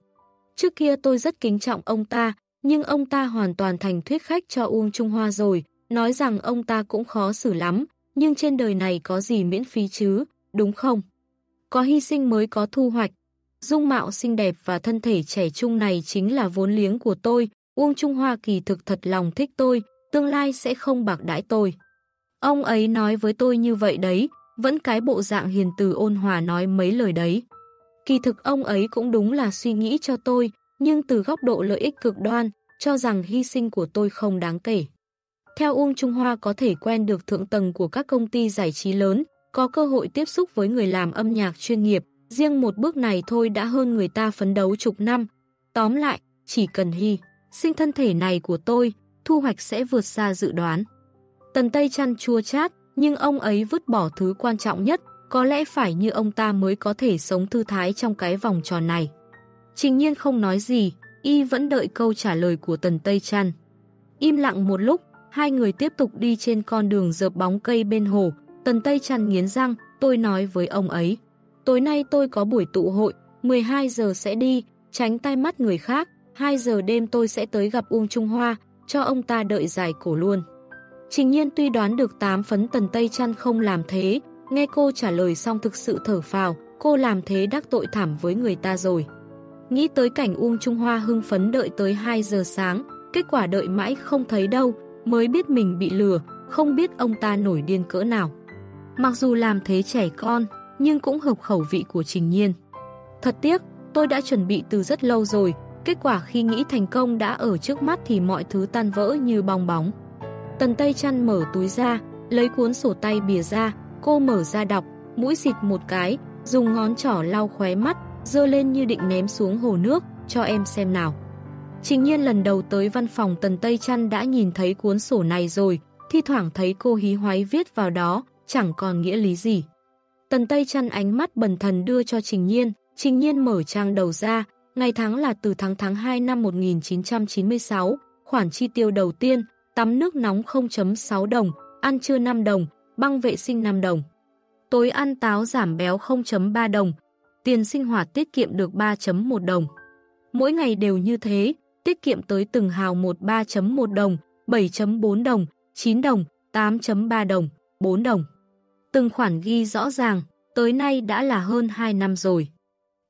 Speaker 1: Trước kia tôi rất kính trọng ông ta, nhưng ông ta hoàn toàn thành thuyết khách cho Uông Trung Hoa rồi, nói rằng ông ta cũng khó xử lắm, nhưng trên đời này có gì miễn phí chứ, đúng không? Có hy sinh mới có thu hoạch. Dung mạo xinh đẹp và thân thể trẻ trung này chính là vốn liếng của tôi, Uông Trung Hoa kỳ thực thật lòng thích tôi, tương lai sẽ không bạc đãi tôi. Ông ấy nói với tôi như vậy đấy, vẫn cái bộ dạng hiền từ ôn hòa nói mấy lời đấy. Kỳ thực ông ấy cũng đúng là suy nghĩ cho tôi, nhưng từ góc độ lợi ích cực đoan, cho rằng hy sinh của tôi không đáng kể. Theo Uông Trung Hoa có thể quen được thượng tầng của các công ty giải trí lớn, có cơ hội tiếp xúc với người làm âm nhạc chuyên nghiệp, riêng một bước này thôi đã hơn người ta phấn đấu chục năm. Tóm lại, chỉ cần hy, sinh thân thể này của tôi, thu hoạch sẽ vượt xa dự đoán. Tần Tây chăn chua chát, nhưng ông ấy vứt bỏ thứ quan trọng nhất, có lẽ phải như ông ta mới có thể sống thư thái trong cái vòng tròn này. Trình nhiên không nói gì, y vẫn đợi câu trả lời của Tần Tây Trăn. Im lặng một lúc, hai người tiếp tục đi trên con đường dợp bóng cây bên hồ. Tần Tây Trăn nghiến răng, tôi nói với ông ấy. Tối nay tôi có buổi tụ hội, 12 giờ sẽ đi, tránh tai mắt người khác, 2 giờ đêm tôi sẽ tới gặp Uông Trung Hoa, cho ông ta đợi giải cổ luôn. Trình nhiên tuy đoán được tám phấn tần Tây Trăn không làm thế, nghe cô trả lời xong thực sự thở phào, cô làm thế đắc tội thảm với người ta rồi. Nghĩ tới cảnh Uông Trung Hoa hưng phấn đợi tới 2 giờ sáng, kết quả đợi mãi không thấy đâu, mới biết mình bị lừa, không biết ông ta nổi điên cỡ nào. Mặc dù làm thế trẻ con, nhưng cũng hợp khẩu vị của Trình Nhiên. Thật tiếc, tôi đã chuẩn bị từ rất lâu rồi, kết quả khi nghĩ thành công đã ở trước mắt thì mọi thứ tan vỡ như bong bóng. Tần Tây chăn mở túi ra, lấy cuốn sổ tay bìa ra, cô mở ra đọc, mũi xịt một cái, dùng ngón trỏ lau khóe mắt, dơ lên như định ném xuống hồ nước, cho em xem nào. Trình nhiên lần đầu tới văn phòng Tần Tây Trăn đã nhìn thấy cuốn sổ này rồi, thi thoảng thấy cô hí hoái viết vào đó, chẳng còn nghĩa lý gì. Tần Tây Trăn ánh mắt bần thần đưa cho Trình Nhiên, Trình Nhiên mở trang đầu ra, ngày tháng là từ tháng tháng 2 năm 1996, khoản chi tiêu đầu tiên, tắm nước nóng 0.6 đồng, ăn trưa 5 đồng, băng vệ sinh 5 đồng. Tối ăn táo giảm béo 0.3 đồng, tiền sinh hoạt tiết kiệm được 3.1 đồng. Mỗi ngày đều như thế, tiết kiệm tới từng hào 13.1 đồng, 7.4 đồng, 9 đồng, 8.3 đồng, 4 đồng. Từng khoản ghi rõ ràng, tới nay đã là hơn 2 năm rồi.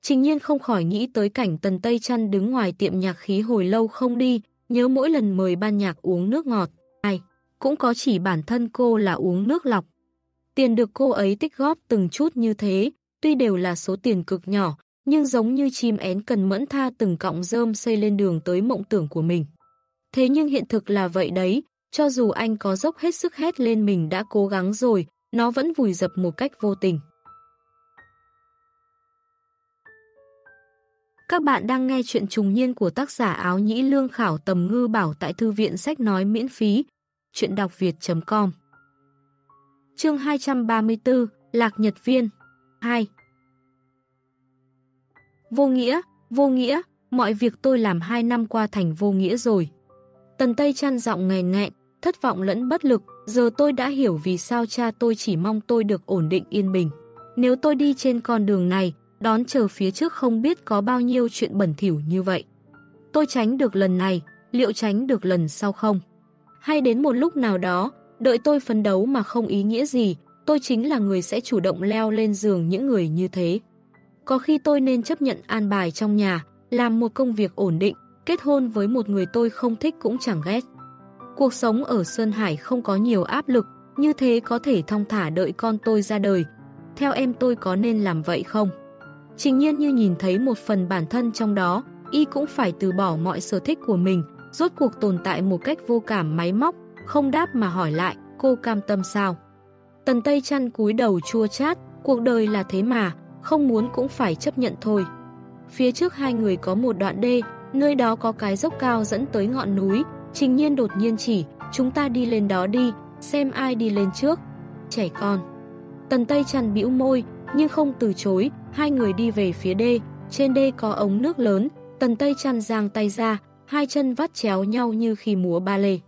Speaker 1: Trình nhiên không khỏi nghĩ tới cảnh Tần Tây Trăn đứng ngoài tiệm nhạc khí hồi lâu không đi, nhớ mỗi lần mời ban nhạc uống nước ngọt, ai, cũng có chỉ bản thân cô là uống nước lọc. Tiền được cô ấy tích góp từng chút như thế, tuy đều là số tiền cực nhỏ, nhưng giống như chim én cần mẫn tha từng cọng rơm xây lên đường tới mộng tưởng của mình. Thế nhưng hiện thực là vậy đấy, cho dù anh có dốc hết sức hét lên mình đã cố gắng rồi, nó vẫn vùi dập một cách vô tình. Các bạn đang nghe chuyện trùng niên của tác giả áo nhĩ lương khảo tầm ngư bảo tại thư viện sách nói miễn phí. Chuyện đọc việt.com Chương 234 Lạc Nhật Viên 2 Vô nghĩa, vô nghĩa, mọi việc tôi làm 2 năm qua thành vô nghĩa rồi. Tần Tây chăn giọng nghè nghẹn, thất vọng lẫn bất lực, giờ tôi đã hiểu vì sao cha tôi chỉ mong tôi được ổn định yên bình. Nếu tôi đi trên con đường này, đón chờ phía trước không biết có bao nhiêu chuyện bẩn thỉu như vậy. Tôi tránh được lần này, liệu tránh được lần sau không? Hay đến một lúc nào đó, đợi tôi phấn đấu mà không ý nghĩa gì, tôi chính là người sẽ chủ động leo lên giường những người như thế. Có khi tôi nên chấp nhận an bài trong nhà, làm một công việc ổn định, kết hôn với một người tôi không thích cũng chẳng ghét. Cuộc sống ở Sơn Hải không có nhiều áp lực, như thế có thể thong thả đợi con tôi ra đời. Theo em tôi có nên làm vậy không? Trình nhiên như nhìn thấy một phần bản thân trong đó, y cũng phải từ bỏ mọi sở thích của mình, rốt cuộc tồn tại một cách vô cảm máy móc, không đáp mà hỏi lại, cô cam tâm sao? Tần Tây chăn cúi đầu chua chát, cuộc đời là thế mà, không muốn cũng phải chấp nhận thôi. Phía trước hai người có một đoạn đê, nơi đó có cái dốc cao dẫn tới ngọn núi, trình nhiên đột nhiên chỉ, chúng ta đi lên đó đi, xem ai đi lên trước. Trẻ con. Tần Tây chăn bĩu môi, nhưng không từ chối, hai người đi về phía đê, trên đê có ống nước lớn, Tần Tây chăn giang tay ra, hai chân vắt chéo nhau như khi múa ba lê.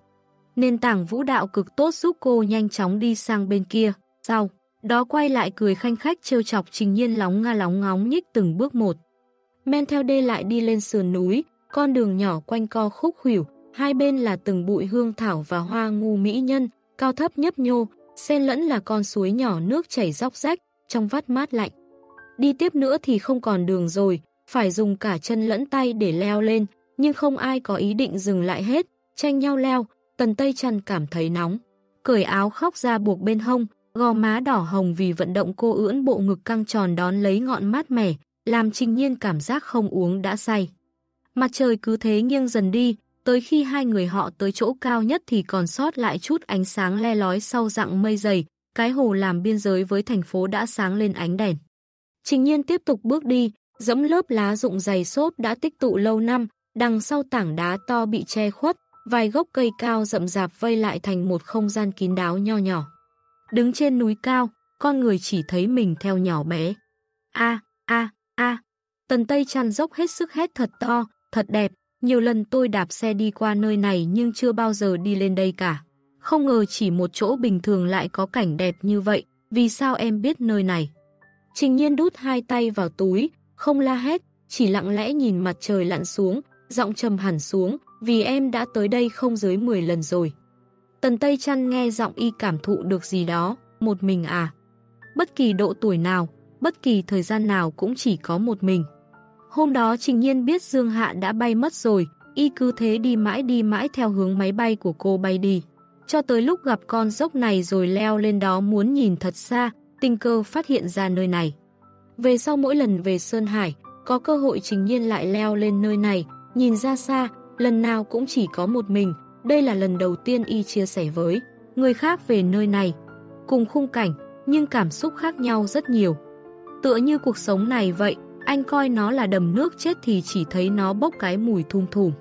Speaker 1: Nền tảng vũ đạo cực tốt giúp cô nhanh chóng đi sang bên kia. Sau, đó quay lại cười khanh khách trêu chọc trình nhiên lóng nga lóng ngóng nhích từng bước một. Men theo đê lại đi lên sườn núi, con đường nhỏ quanh co khúc khủyểu, hai bên là từng bụi hương thảo và hoa ngu mỹ nhân, cao thấp nhấp nhô, xen lẫn là con suối nhỏ nước chảy róc rách, trong vắt mát lạnh. Đi tiếp nữa thì không còn đường rồi, phải dùng cả chân lẫn tay để leo lên, nhưng không ai có ý định dừng lại hết, tranh nhau leo, tần tây Trần cảm thấy nóng. Cởi áo khóc ra buộc bên hông, gò má đỏ hồng vì vận động cô ưỡn bộ ngực căng tròn đón lấy ngọn mát mẻ, làm trình nhiên cảm giác không uống đã say. Mặt trời cứ thế nghiêng dần đi, tới khi hai người họ tới chỗ cao nhất thì còn sót lại chút ánh sáng le lói sau dặng mây dày, cái hồ làm biên giới với thành phố đã sáng lên ánh đèn. Trình nhiên tiếp tục bước đi, dẫm lớp lá rụng dày xốp đã tích tụ lâu năm, đằng sau tảng đá to bị che khuất, vài gốc cây cao rậm rạp vây lại thành một không gian kín đáo nho nhỏ. Đứng trên núi cao, con người chỉ thấy mình theo nhỏ bé. A, a, a. Tần Tây chăn dốc hết sức hét thật to, thật đẹp. Nhiều lần tôi đạp xe đi qua nơi này nhưng chưa bao giờ đi lên đây cả. Không ngờ chỉ một chỗ bình thường lại có cảnh đẹp như vậy. Vì sao em biết nơi này? Trình nhiên đút hai tay vào túi, không la hét, chỉ lặng lẽ nhìn mặt trời lặn xuống, giọng trầm hẳn xuống, vì em đã tới đây không dưới 10 lần rồi. Tần Tây Trăn nghe giọng y cảm thụ được gì đó, một mình à. Bất kỳ độ tuổi nào, bất kỳ thời gian nào cũng chỉ có một mình. Hôm đó Trình Nhiên biết Dương Hạ đã bay mất rồi, y cứ thế đi mãi đi mãi theo hướng máy bay của cô bay đi. Cho tới lúc gặp con dốc này rồi leo lên đó muốn nhìn thật xa, tình cơ phát hiện ra nơi này. Về sau mỗi lần về Sơn Hải, có cơ hội Trình Nhiên lại leo lên nơi này, nhìn ra xa, lần nào cũng chỉ có một mình, đây là lần đầu tiên y chia sẻ với người khác về nơi này. Cùng khung cảnh, nhưng cảm xúc khác nhau rất nhiều. Tựa như cuộc sống này vậy, anh coi nó là đầm nước chết thì chỉ thấy nó bốc cái mùi thum thủm.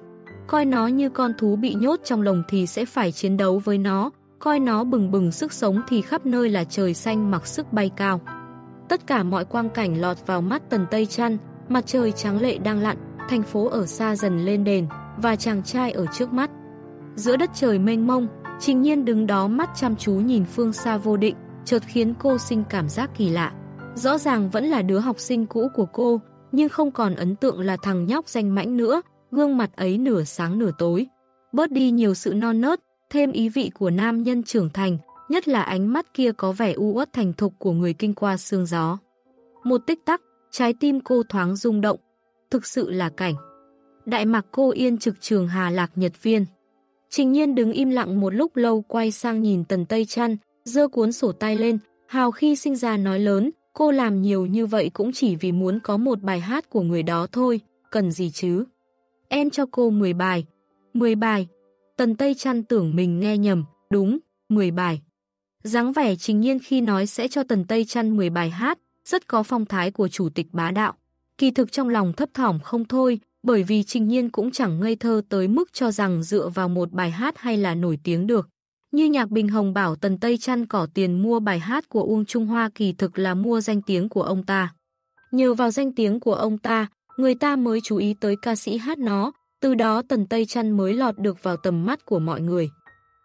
Speaker 1: Coi nó như con thú bị nhốt trong lồng thì sẽ phải chiến đấu với nó, coi nó bừng bừng sức sống thì khắp nơi là trời xanh mặc sức bay cao. Tất cả mọi quang cảnh lọt vào mắt tần Tây Trăn, mặt trời trắng lệ đang lặn, thành phố ở xa dần lên đền, và chàng trai ở trước mắt. Giữa đất trời mênh mông, Trình Nhiên đứng đó mắt chăm chú nhìn phương xa vô định, chợt khiến cô sinh cảm giác kỳ lạ. Rõ ràng vẫn là đứa học sinh cũ của cô, nhưng không còn ấn tượng là thằng nhóc danh mãnh nữa, gương mặt ấy nửa sáng nửa tối. Bớt đi nhiều sự non nớt, thêm ý vị của nam nhân trưởng thành, nhất là ánh mắt kia có vẻ u uất thành thục của người kinh qua sương gió. Một tích tắc, trái tim cô thoáng rung động, thực sự là cảnh. Đại mạc cô yên trực trường Hà Lạc Nhật Viên. Trình nhiên đứng im lặng một lúc lâu quay sang nhìn tần Tây Trăn, dơ cuốn sổ tay lên, hào khi sinh ra nói lớn, cô làm nhiều như vậy cũng chỉ vì muốn có một bài hát của người đó thôi, cần gì chứ. Em cho cô 10 bài. 10 bài. Tần Tây Trăn tưởng mình nghe nhầm, đúng, 10 bài. dáng vẻ trình nhiên khi nói sẽ cho Tần Tây Trăn 10 bài hát, rất có phong thái của chủ tịch bá đạo. Kỳ thực trong lòng thấp thỏm không thôi, bởi vì Trình Nhiên cũng chẳng ngây thơ tới mức cho rằng dựa vào một bài hát hay là nổi tiếng được. Như nhạc Bình Hồng bảo Tần Tây chăn cỏ tiền mua bài hát của Uông Trung Hoa kỳ thực là mua danh tiếng của ông ta. Nhờ vào danh tiếng của ông ta, người ta mới chú ý tới ca sĩ hát nó, từ đó Tần Tây chăn mới lọt được vào tầm mắt của mọi người.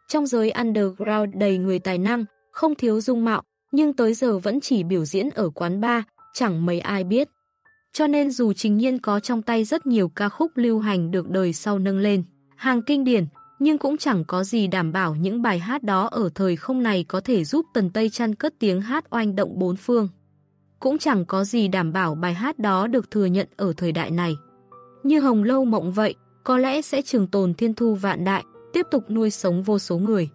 Speaker 1: Trong giới underground đầy người tài năng, không thiếu dung mạo, nhưng tới giờ vẫn chỉ biểu diễn ở quán bar, chẳng mấy ai biết. Cho nên dù Trình Nhiên có trong tay rất nhiều ca khúc lưu hành được đời sau nâng lên, hàng kinh điển, nhưng cũng chẳng có gì đảm bảo những bài hát đó ở thời không này có thể giúp Tần Tây Trăn cất tiếng hát oanh động bốn phương. Cũng chẳng có gì đảm bảo bài hát đó được thừa nhận ở thời đại này. Như Hồng Lâu Mộng vậy, có lẽ sẽ trường tồn thiên thu vạn đại, tiếp tục nuôi sống vô số người.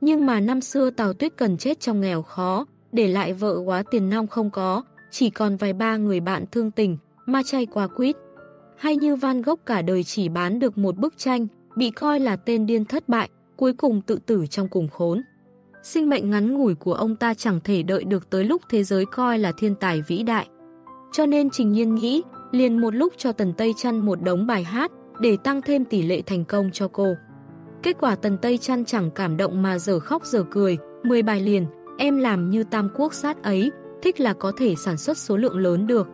Speaker 1: Nhưng mà năm xưa Tào Tuyết cần chết trong nghèo khó, để lại vợ quá tiền nong không có, chỉ còn vài ba người bạn thương tình, ma chay qua quýt. Hay như Van Gogh cả đời chỉ bán được một bức tranh, bị coi là tên điên thất bại, cuối cùng tự tử trong cùng khốn. Sinh mệnh ngắn ngủi của ông ta chẳng thể đợi được tới lúc thế giới coi là thiên tài vĩ đại. Cho nên Trình Nhiên nghĩ, liền một lúc cho Tần Tây Trăn một đống bài hát để tăng thêm tỷ lệ thành công cho cô. Kết quả Tần Tây Trăn chẳng cảm động mà giờ khóc giờ cười, 10 bài liền, em làm như tam quốc sát ấy, thích là có thể sản xuất số lượng lớn được.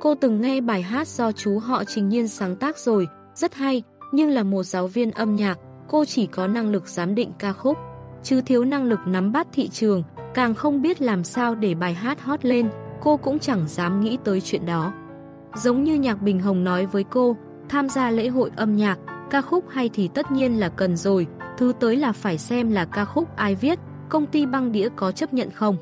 Speaker 1: Cô từng nghe bài hát do chú họ Trình Nhiên sáng tác rồi, rất hay, nhưng là một giáo viên âm nhạc, cô chỉ có năng lực giám định ca khúc, chứ thiếu năng lực nắm bắt thị trường, càng không biết làm sao để bài hát hot lên, cô cũng chẳng dám nghĩ tới chuyện đó. Giống như Nhạc Bình Hồng nói với cô, tham gia lễ hội âm nhạc, ca khúc hay thì tất nhiên là cần rồi, thứ tới là phải xem là ca khúc ai viết, công ty băng đĩa có chấp nhận không.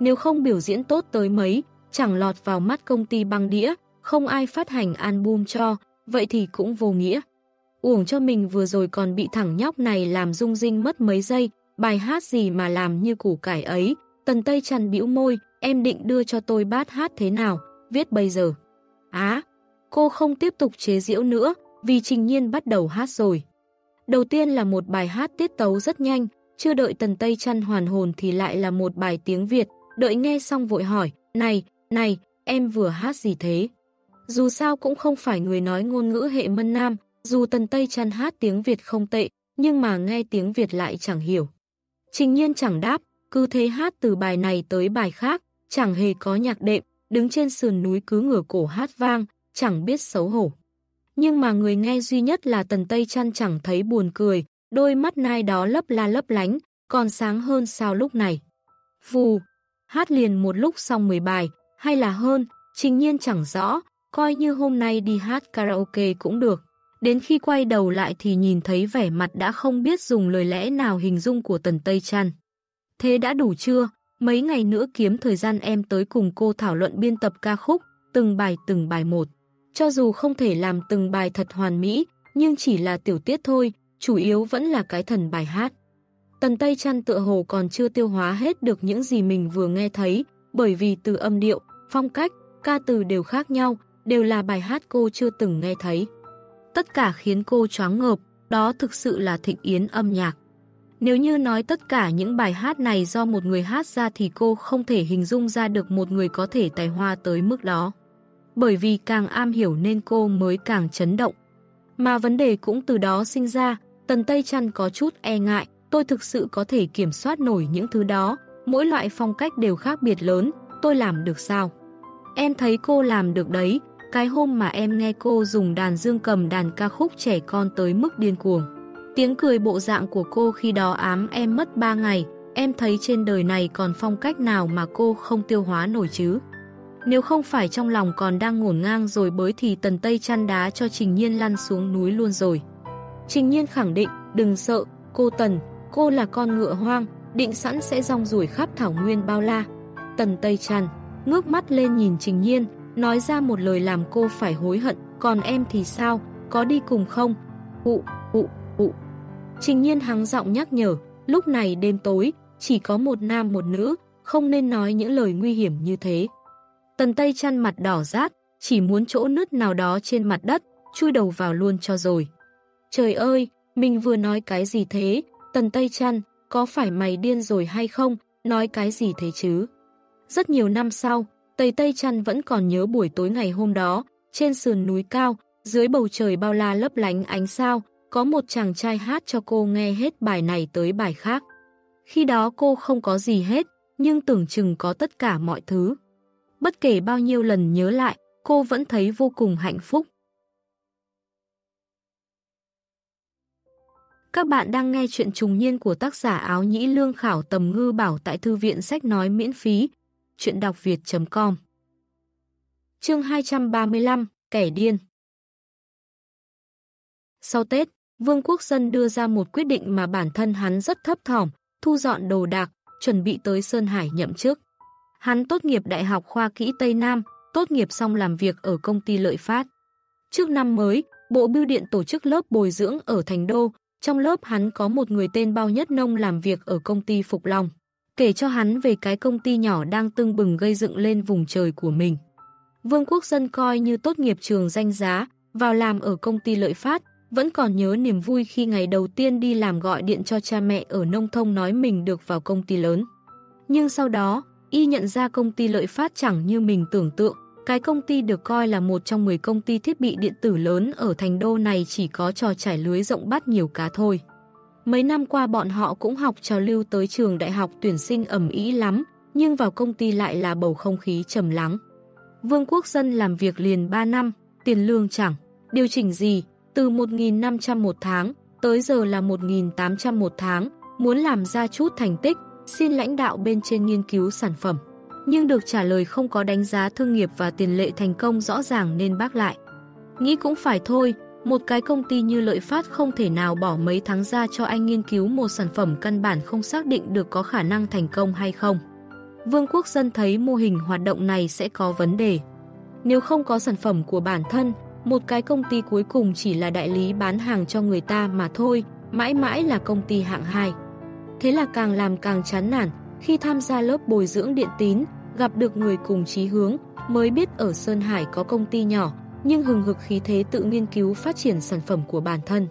Speaker 1: Nếu không biểu diễn tốt tới mấy, chẳng lọt vào mắt công ty băng đĩa, không ai phát hành album cho, vậy thì cũng vô nghĩa. Uổng cho mình vừa rồi còn bị thẳng nhóc này làm rung rinh mất mấy giây, bài hát gì mà làm như củ cải ấy. Tần Tây chăn bĩu môi, em định đưa cho tôi bát hát thế nào, viết bây giờ. Á, cô không tiếp tục chế giễu nữa, vì Trình Nhiên bắt đầu hát rồi. Đầu tiên là một bài hát tiết tấu rất nhanh, chưa đợi Tần Tây chăn hoàn hồn thì lại là một bài tiếng Việt, đợi nghe xong vội hỏi, này, này, em vừa hát gì thế? Dù sao cũng không phải người nói ngôn ngữ hệ mân nam, dù Tần Tây chăn hát tiếng Việt không tệ, nhưng mà nghe tiếng Việt lại chẳng hiểu. Trình nhiên chẳng đáp, cứ thế hát từ bài này tới bài khác, chẳng hề có nhạc đệm, đứng trên sườn núi cứ ngửa cổ hát vang, chẳng biết xấu hổ. Nhưng mà người nghe duy nhất là Tần Tây chăn chẳng thấy buồn cười, đôi mắt nai đó lấp la lấp lánh, còn sáng hơn sao lúc này. Vù, hát liền một lúc xong 10 bài, hay là hơn, trình nhiên chẳng rõ, coi như hôm nay đi hát karaoke cũng được. Đến khi quay đầu lại thì nhìn thấy vẻ mặt đã không biết dùng lời lẽ nào hình dung của Tần Tây Trăn. Thế đã đủ chưa? Mấy ngày nữa kiếm thời gian em tới cùng cô thảo luận biên tập ca khúc, từng bài từng bài một. Cho dù không thể làm từng bài thật hoàn mỹ, nhưng chỉ là tiểu tiết thôi, chủ yếu vẫn là cái thần bài hát. Tần Tây Trăn tựa hồ còn chưa tiêu hóa hết được những gì mình vừa nghe thấy, bởi vì từ âm điệu, phong cách, ca từ đều khác nhau, đều là bài hát cô chưa từng nghe thấy. Tất cả khiến cô choáng ngợp, đó thực sự là thịnh yến âm nhạc. Nếu như nói tất cả những bài hát này do một người hát ra thì cô không thể hình dung ra được một người có thể tài hoa tới mức đó. Bởi vì càng am hiểu nên cô mới càng chấn động. Mà vấn đề cũng từ đó sinh ra, Tần Tây Trăn có chút e ngại, tôi thực sự có thể kiểm soát nổi những thứ đó, mỗi loại phong cách đều khác biệt lớn, tôi làm được sao? Em thấy cô làm được đấy, cái hôm mà em nghe cô dùng đàn dương cầm đàn ca khúc trẻ con tới mức điên cuồng. Tiếng cười bộ dạng của cô khi đó ám em mất 3 ngày, em thấy trên đời này còn phong cách nào mà cô không tiêu hóa nổi chứ. Nếu không phải trong lòng còn đang ngổn ngang rồi bới thì tần tây chăn đá cho Trình Nhiên lăn xuống núi luôn rồi. Trình Nhiên khẳng định, đừng sợ, cô Tần, cô là con ngựa hoang, định sẵn sẽ rong rủi khắp thảo nguyên bao la. Tần Tây Trần ngước mắt lên nhìn Trình Nhiên, nói ra một lời làm cô phải hối hận, còn em thì sao, có đi cùng không? Hụ, hụ, hụ. Trình nhiên hắng giọng nhắc nhở, lúc này đêm tối, chỉ có một nam một nữ, không nên nói những lời nguy hiểm như thế. Tần Tây chăn mặt đỏ rát, chỉ muốn chỗ nứt nào đó trên mặt đất, chui đầu vào luôn cho rồi. Trời ơi, mình vừa nói cái gì thế? Tần Tây Trăn, có phải mày điên rồi hay không? Nói cái gì thế chứ? Rất nhiều năm sau, Tây Tây Trăn vẫn còn nhớ buổi tối ngày hôm đó, trên sườn núi cao, dưới bầu trời bao la lấp lánh ánh sao, có một chàng trai hát cho cô nghe hết bài này tới bài khác. Khi đó cô không có gì hết, nhưng tưởng chừng có tất cả mọi thứ. Bất kể bao nhiêu lần nhớ lại, cô vẫn thấy vô cùng hạnh phúc. Các bạn đang nghe chuyện trùng niên của tác giả áo nhĩ lương khảo tầm ngư bảo tại thư viện sách nói miễn phí, chuyện đọc việt.com chương 235, kẻ điên. Sau Tết, Vương Quốc Dân đưa ra một quyết định mà bản thân hắn rất thấp thỏm, thu dọn đồ đạc, chuẩn bị tới Sơn Hải nhậm chức. Hắn tốt nghiệp Đại học Khoa Kỹ Tây Nam, tốt nghiệp xong làm việc ở công ty Lợi Phát. Trước năm mới, Bộ Bưu điện tổ chức lớp bồi dưỡng ở Thành Đô, trong lớp hắn có một người tên Bao Nhất Nông làm việc ở công ty Phục Long, kể cho hắn về cái công ty nhỏ đang tưng bừng gây dựng lên vùng trời của mình. Vương Quốc Dân coi như tốt nghiệp trường danh giá, vào làm ở công ty Lợi Phát, vẫn còn nhớ niềm vui khi ngày đầu tiên đi làm gọi điện cho cha mẹ ở nông thông nói mình được vào công ty lớn. Nhưng sau đó, y nhận ra công ty Lợi Phát chẳng như mình tưởng tượng, cái công ty được coi là một trong 10 công ty thiết bị điện tử lớn ở thành đô này chỉ có trò trải lưới rộng bắt nhiều cá thôi. Mấy năm qua bọn họ cũng học trò lưu tới trường đại học tuyển sinh ẩm ý lắm, nhưng vào công ty lại là bầu không khí trầm lắng. Vương Quốc Dân làm việc liền 3 năm, tiền lương chẳng, điều chỉnh gì, từ 1.500 một tháng, tới giờ là 1.800 một tháng, muốn làm ra chút thành tích, xin lãnh đạo bên trên nghiên cứu sản phẩm nhưng được trả lời không có đánh giá thương nghiệp và tiền lệ thành công rõ ràng nên bác lại. Nghĩ cũng phải thôi, một cái công ty như lợi phát không thể nào bỏ mấy tháng ra cho anh nghiên cứu một sản phẩm căn bản không xác định được có khả năng thành công hay không. Vương quốc dân thấy mô hình hoạt động này sẽ có vấn đề. Nếu không có sản phẩm của bản thân, một cái công ty cuối cùng chỉ là đại lý bán hàng cho người ta mà thôi, mãi mãi là công ty hạng 2. Thế là càng làm càng chán nản, khi tham gia lớp bồi dưỡng điện tín, gặp được người cùng chí hướng, mới biết ở Sơn Hải có công ty nhỏ, nhưng hừng hực khí thế tự nghiên cứu phát triển sản phẩm của bản thân.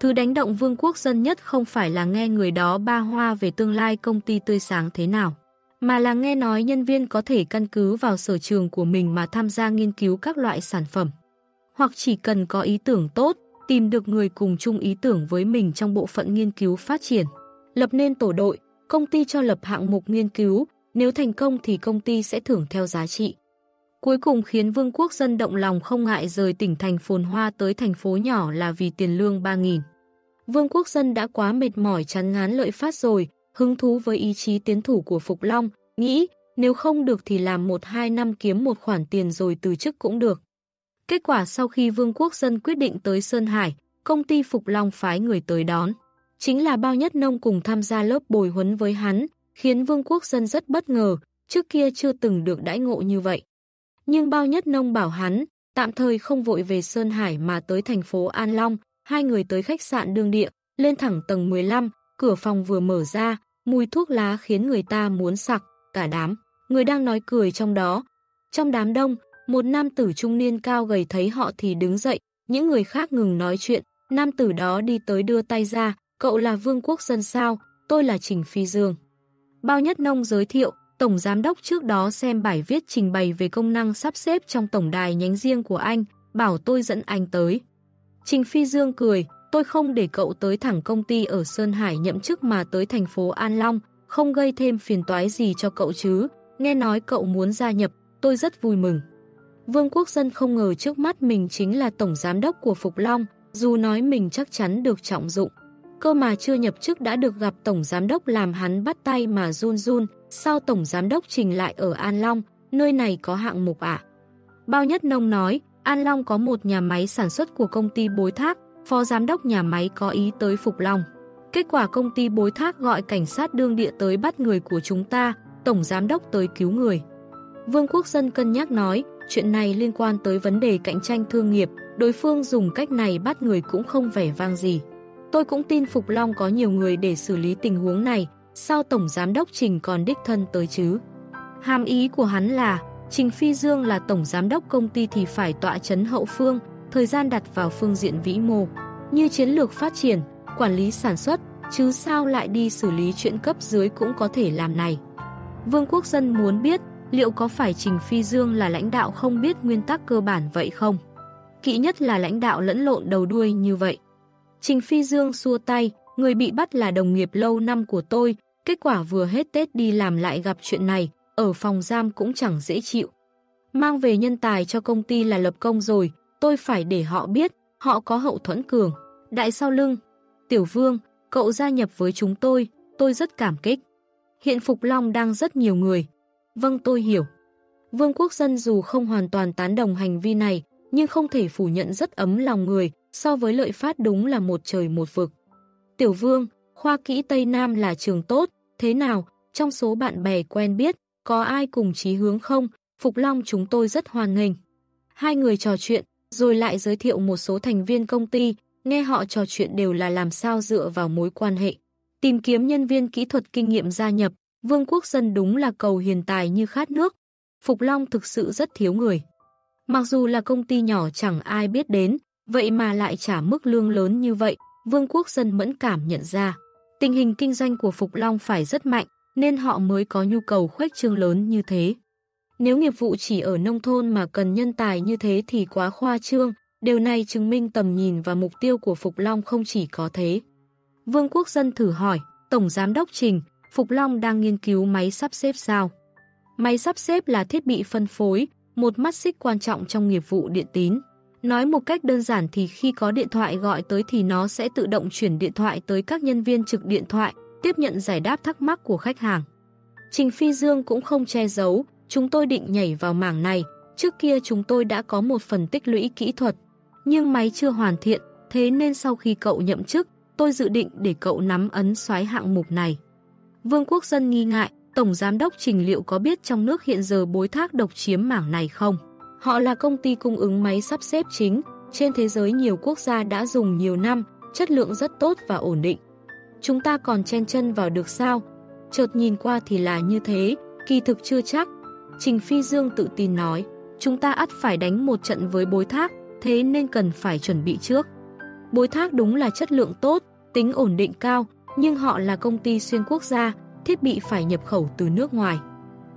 Speaker 1: Thứ đánh động vương quốc dân nhất không phải là nghe người đó ba hoa về tương lai công ty tươi sáng thế nào, mà là nghe nói nhân viên có thể căn cứ vào sở trường của mình mà tham gia nghiên cứu các loại sản phẩm. Hoặc chỉ cần có ý tưởng tốt, tìm được người cùng chung ý tưởng với mình trong bộ phận nghiên cứu phát triển. Lập nên tổ đội, công ty cho lập hạng mục nghiên cứu, nếu thành công thì công ty sẽ thưởng theo giá trị. Cuối cùng khiến Vương quốc dân động lòng không ngại rời tỉnh thành phồn hoa tới thành phố nhỏ là vì tiền lương 3.000. Vương quốc dân đã quá mệt mỏi chán ngán lợi phát rồi, hứng thú với ý chí tiến thủ của Phục Long, nghĩ nếu không được thì làm 1-2 năm kiếm một khoản tiền rồi từ chức cũng được. Kết quả sau khi Vương quốc dân quyết định tới Sơn Hải, công ty Phục Long phái người tới đón. Chính là bao nhất nông cùng tham gia lớp bồi huấn với hắn, khiến Vương quốc dân rất bất ngờ, trước kia chưa từng được đãi ngộ như vậy. Nhưng bao nhất nông bảo hắn, tạm thời không vội về Sơn Hải mà tới thành phố An Long, hai người tới khách sạn đương địa, lên thẳng tầng 15, cửa phòng vừa mở ra, mùi thuốc lá khiến người ta muốn sặc, cả đám, người đang nói cười trong đó. Trong đám đông, một nam tử trung niên cao gầy thấy họ thì đứng dậy, những người khác ngừng nói chuyện, nam tử đó đi tới đưa tay ra, cậu là vương quốc dân sao, tôi là Trình Phi Dương. Bao Nhất Nông giới thiệu, Tổng Giám đốc trước đó xem bài viết trình bày về công năng sắp xếp trong tổng đài nhánh riêng của anh, bảo tôi dẫn anh tới. Trình Phi Dương cười, tôi không để cậu tới thẳng công ty ở Sơn Hải nhậm chức mà tới thành phố An Long, không gây thêm phiền toái gì cho cậu chứ, nghe nói cậu muốn gia nhập, tôi rất vui mừng. Vương Quốc Dân không ngờ trước mắt mình chính là Tổng Giám đốc của Phục Long, dù nói mình chắc chắn được trọng dụng cơ mà chưa nhập chức đã được gặp Tổng Giám đốc làm hắn bắt tay mà run run, sao Tổng Giám đốc trình lại ở An Long, nơi này có hạng mục ạ. Bao Nhất Nông nói, An Long có một nhà máy sản xuất của công ty Bối Thác, Phó Giám đốc nhà máy có ý tới Phục Long. Kết quả công ty Bối Thác gọi cảnh sát đương địa tới bắt người của chúng ta, Tổng Giám đốc tới cứu người. Vương Quốc Dân cân nhắc nói, chuyện này liên quan tới vấn đề cạnh tranh thương nghiệp, đối phương dùng cách này bắt người cũng không vẻ vang gì. Tôi cũng tin Phục Long có nhiều người để xử lý tình huống này, sao Tổng Giám đốc Trình còn đích thân tới chứ? Hàm ý của hắn là, Trình Phi Dương là Tổng Giám đốc công ty thì phải tọa chấn hậu phương, thời gian đặt vào phương diện vĩ mô, như chiến lược phát triển, quản lý sản xuất, chứ sao lại đi xử lý chuyện cấp dưới cũng có thể làm này. Vương Quốc Dân muốn biết liệu có phải Trình Phi Dương là lãnh đạo không biết nguyên tắc cơ bản vậy không? Kỵ nhất là lãnh đạo lẫn lộn đầu đuôi như vậy. Trình Phi Dương xua tay, người bị bắt là đồng nghiệp lâu năm của tôi, kết quả vừa hết Tết đi làm lại gặp chuyện này, ở phòng giam cũng chẳng dễ chịu. Mang về nhân tài cho công ty là lập công rồi, tôi phải để họ biết, họ có hậu thuẫn cường. Đại sau lưng, Tiểu Vương, cậu gia nhập với chúng tôi, tôi rất cảm kích. Hiện Phục Long đang rất nhiều người. Vâng tôi hiểu. Vương Quốc Dân dù không hoàn toàn tán đồng hành vi này, nhưng không thể phủ nhận rất ấm lòng người, so với lợi phát đúng là một trời một vực. Tiểu Vương, khoa kỹ Tây Nam là trường tốt, thế nào, trong số bạn bè quen biết, có ai cùng chí hướng không? Phục Long chúng tôi rất hoan nghênh. Hai người trò chuyện, rồi lại giới thiệu một số thành viên công ty, nghe họ trò chuyện đều là làm sao dựa vào mối quan hệ. Tìm kiếm nhân viên kỹ thuật kinh nghiệm gia nhập, Vương quốc dân đúng là cầu hiền tài như khát nước. Phục Long thực sự rất thiếu người. Mặc dù là công ty nhỏ chẳng ai biết đến, vậy mà lại trả mức lương lớn như vậy, Vương quốc dân mẫn cảm nhận ra. Tình hình kinh doanh của Phục Long phải rất mạnh, nên họ mới có nhu cầu khuếch trương lớn như thế. Nếu nghiệp vụ chỉ ở nông thôn mà cần nhân tài như thế thì quá khoa trương, điều này chứng minh tầm nhìn và mục tiêu của Phục Long không chỉ có thế. Vương Quốc Dân thử hỏi, Tổng Giám đốc Trình, Phục Long đang nghiên cứu máy sắp xếp sao? Máy sắp xếp là thiết bị phân phối, một mắt xích quan trọng trong nghiệp vụ điện tín. Nói một cách đơn giản thì khi có điện thoại gọi tới thì nó sẽ tự động chuyển điện thoại tới các nhân viên trực điện thoại, tiếp nhận giải đáp thắc mắc của khách hàng. Trình Phi Dương cũng không che giấu, chúng tôi định nhảy vào mảng này, trước kia chúng tôi đã có một phần tích lũy kỹ thuật, nhưng máy chưa hoàn thiện, thế nên sau khi cậu nhậm chức, tôi dự định để cậu nắm ấn xoáy hạng mục này. Vương Quốc Dân nghi ngại, Tổng Giám đốc Trình Liệu có biết trong nước hiện giờ bối thác độc chiếm mảng này không? Họ là công ty cung ứng máy sắp xếp chính, trên thế giới nhiều quốc gia đã dùng nhiều năm, chất lượng rất tốt và ổn định. Chúng ta còn chen chân vào được sao? Chợt nhìn qua thì là như thế, kỳ thực chưa chắc. Trình Phi Dương tự tin nói, chúng ta ắt phải đánh một trận với bối thác, thế nên cần phải chuẩn bị trước. Bối thác đúng là chất lượng tốt, tính ổn định cao, nhưng họ là công ty xuyên quốc gia, thiết bị phải nhập khẩu từ nước ngoài.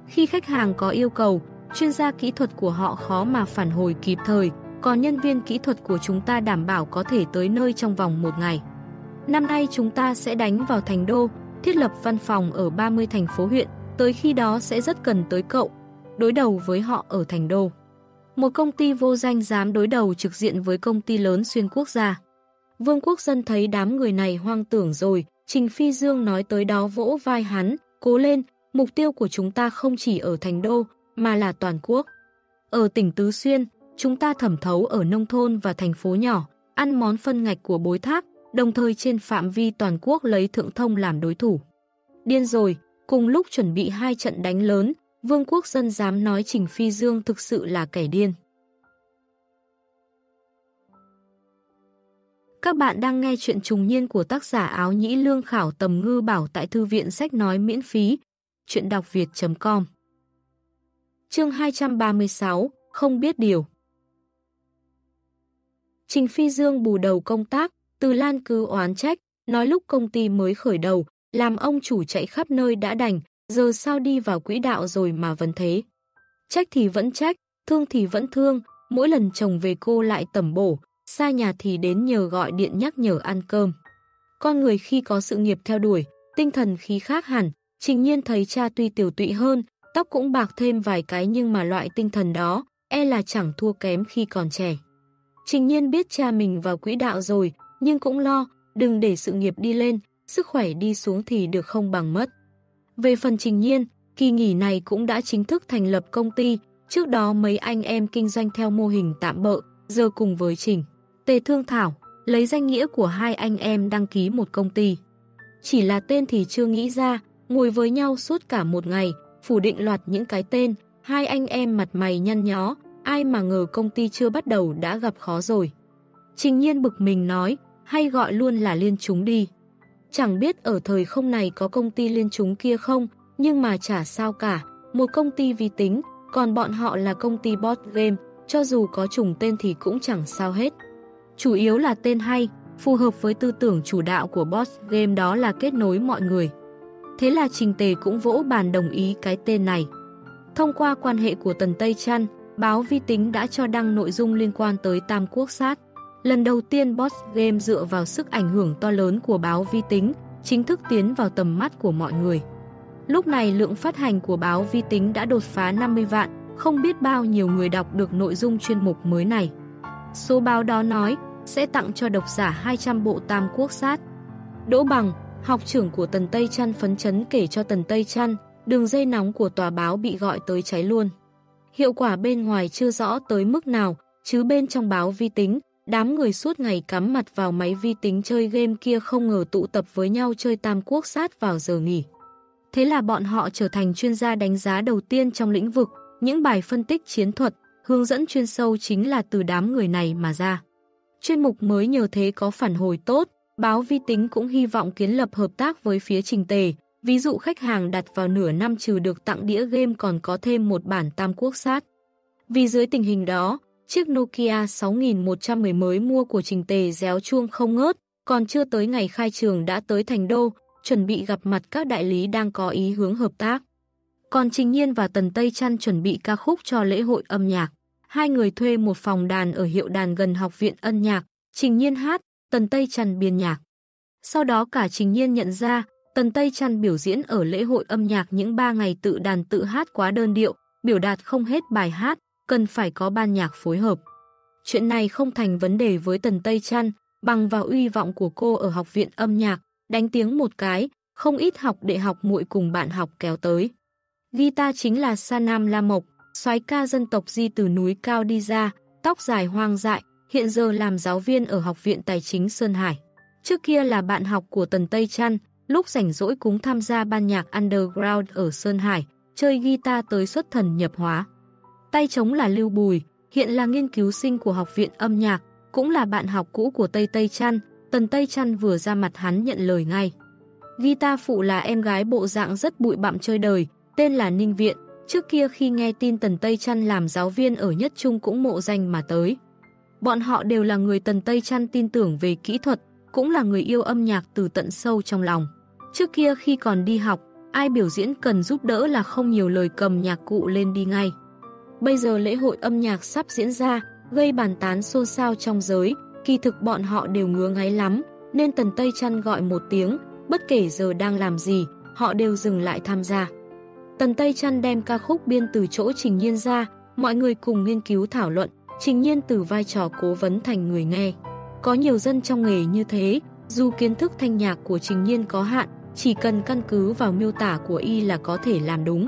Speaker 1: Khi khách hàng có yêu cầu, chuyên gia kỹ thuật của họ khó mà phản hồi kịp thời, còn nhân viên kỹ thuật của chúng ta đảm bảo có thể tới nơi trong vòng một ngày. Năm nay chúng ta sẽ đánh vào thành đô, thiết lập văn phòng ở 30 thành phố huyện, tới khi đó sẽ rất cần tới cậu, đối đầu với họ ở thành đô. Một công ty vô danh dám đối đầu trực diện với công ty lớn xuyên quốc gia. Vương quốc dân thấy đám người này hoang tưởng rồi, Trình Phi Dương nói tới đó vỗ vai hắn, cố lên, mục tiêu của chúng ta không chỉ ở thành đô, mà là toàn quốc. Ở tỉnh Tứ Xuyên, chúng ta thẩm thấu ở nông thôn và thành phố nhỏ, ăn món phân ngạch của bối thác, đồng thời trên phạm vi toàn quốc lấy thượng thông làm đối thủ. Điên rồi, cùng lúc chuẩn bị hai trận đánh lớn, Vương quốc dân dám nói Trình Phi Dương thực sự là kẻ điên. Các bạn đang nghe chuyện trùng niên của tác giả áo nhĩ lương khảo tầm ngư bảo tại thư viện sách nói miễn phí. Chuyện đọc việt.com Chương 236 Không biết điều Trình Phi Dương bù đầu công tác, từ Lan cứ oán trách, nói lúc công ty mới khởi đầu, làm ông chủ chạy khắp nơi đã đành, giờ sao đi vào quỹ đạo rồi mà vẫn thế. Trách thì vẫn trách, thương thì vẫn thương, mỗi lần chồng về cô lại tẩm bổ, xa nhà thì đến nhờ gọi điện nhắc nhở ăn cơm. Con người khi có sự nghiệp theo đuổi, tinh thần khí khác hẳn, trình nhiên thấy cha tuy tiểu tụy hơn, tóc cũng bạc thêm vài cái nhưng mà loại tinh thần đó, e là chẳng thua kém khi còn trẻ. Trình nhiên biết cha mình vào quỹ đạo rồi, nhưng cũng lo, đừng để sự nghiệp đi lên, sức khỏe đi xuống thì được không bằng mất. Về phần trình nhiên, kỳ nghỉ này cũng đã chính thức thành lập công ty, trước đó mấy anh em kinh doanh theo mô hình tạm bợ, giờ cùng với Trình. Tề Thương Thảo, lấy danh nghĩa của hai anh em đăng ký một công ty. Chỉ là tên thì chưa nghĩ ra, ngồi với nhau suốt cả một ngày, phủ định loạt những cái tên, hai anh em mặt mày nhăn nhó, ai mà ngờ công ty chưa bắt đầu đã gặp khó rồi. Trình nhiên bực mình nói, hay gọi luôn là liên chúng đi. Chẳng biết ở thời không này có công ty liên chúng kia không, nhưng mà chả sao cả, một công ty vi tính, còn bọn họ là công ty bot game, cho dù có trùng tên thì cũng chẳng sao hết. Chủ yếu là tên hay, phù hợp với tư tưởng chủ đạo của boss game đó là kết nối mọi người. Thế là Trình Tề cũng vỗ bàn đồng ý cái tên này. Thông qua quan hệ của Tần Tây Trăn, báo vi tính đã cho đăng nội dung liên quan tới Tam Quốc Sát. Lần đầu tiên Boss Game dựa vào sức ảnh hưởng to lớn của báo vi tính, chính thức tiến vào tầm mắt của mọi người. Lúc này lượng phát hành của báo vi tính đã đột phá 50 vạn, không biết bao nhiêu người đọc được nội dung chuyên mục mới này. Số báo đó nói sẽ tặng cho độc giả 200 bộ tam quốc sát. Đỗ Bằng, học trưởng của Tần Tây Trăn phấn chấn kể cho Tần Tây Trăn, đường dây nóng của tòa báo bị gọi tới cháy luôn. Hiệu quả bên ngoài chưa rõ tới mức nào, chứ bên trong báo vi tính, đám người suốt ngày cắm mặt vào máy vi tính chơi game kia không ngờ tụ tập với nhau chơi tam quốc sát vào giờ nghỉ. Thế là bọn họ trở thành chuyên gia đánh giá đầu tiên trong lĩnh vực, những bài phân tích chiến thuật, hướng dẫn chuyên sâu chính là từ đám người này mà ra. Chuyên mục mới nhờ thế có phản hồi tốt, báo vi tính cũng hy vọng kiến lập hợp tác với phía trình tề, ví dụ khách hàng đặt vào nửa năm trừ được tặng đĩa game còn có thêm một bản tam quốc sát. Vì dưới tình hình đó, chiếc Nokia 6110 mới mua của trình tề réo chuông không ngớt, còn chưa tới ngày khai trường đã tới thành đô, chuẩn bị gặp mặt các đại lý đang có ý hướng hợp tác. Còn Trình Nhiên và Tần Tây Trăn chuẩn bị ca khúc cho lễ hội âm nhạc. Hai người thuê một phòng đàn ở hiệu đàn gần học viện ân nhạc, Trình Nhiên hát, Tần Tây Trần biên nhạc. Sau đó cả Trình Nhiên nhận ra, Tần Tây Trần biểu diễn ở lễ hội âm nhạc những ba ngày tự đàn tự hát quá đơn điệu, biểu đạt không hết bài hát, cần phải có ban nhạc phối hợp. Chuyện này không thành vấn đề với Tần Tây Trăn, bằng vào uy vọng của cô ở học viện âm nhạc, đánh tiếng một cái, không ít học đệ học muội cùng bạn học kéo tới. Guitar chính là Sa Nam La Mộc, soái ca dân tộc di từ núi cao đi ra, tóc dài hoang dại, hiện giờ làm giáo viên ở Học viện Tài chính Sơn Hải. Trước kia là bạn học của Tần Tây Trăn, lúc rảnh rỗi cũng tham gia ban nhạc underground ở Sơn Hải, chơi guitar tới xuất thần nhập hóa. Tay trống là Lưu Bùi, hiện là nghiên cứu sinh của Học viện âm nhạc, cũng là bạn học cũ của Tây Tây Trăn, Tần Tây Trăn vừa ra mặt hắn nhận lời ngay. Guitar phụ là em gái bộ dạng rất bụi bặm chơi đời, tên là Ninh Viện, trước kia khi nghe tin Tần Tây Trăn làm giáo viên ở Nhất Trung cũng mộ danh mà tới. Bọn họ đều là người Tần Tây Trăn tin tưởng về kỹ thuật, cũng là người yêu âm nhạc từ tận sâu trong lòng. Trước kia khi còn đi học, ai biểu diễn cần giúp đỡ là không nhiều lời cầm nhạc cụ lên đi ngay. Bây giờ lễ hội âm nhạc sắp diễn ra, gây bàn tán xôn xao trong giới, kỳ thực bọn họ đều ngứa ngáy lắm, nên Tần Tây Trăn gọi một tiếng, bất kể giờ đang làm gì, họ đều dừng lại tham gia. Tần Tây Trăn đem ca khúc biên từ chỗ Trình Nhiên ra, mọi người cùng nghiên cứu thảo luận, Trình Nhiên từ vai trò cố vấn thành người nghe. Có nhiều dân trong nghề như thế, dù kiến thức thanh nhạc của Trình Nhiên có hạn, chỉ cần căn cứ vào miêu tả của y là có thể làm đúng.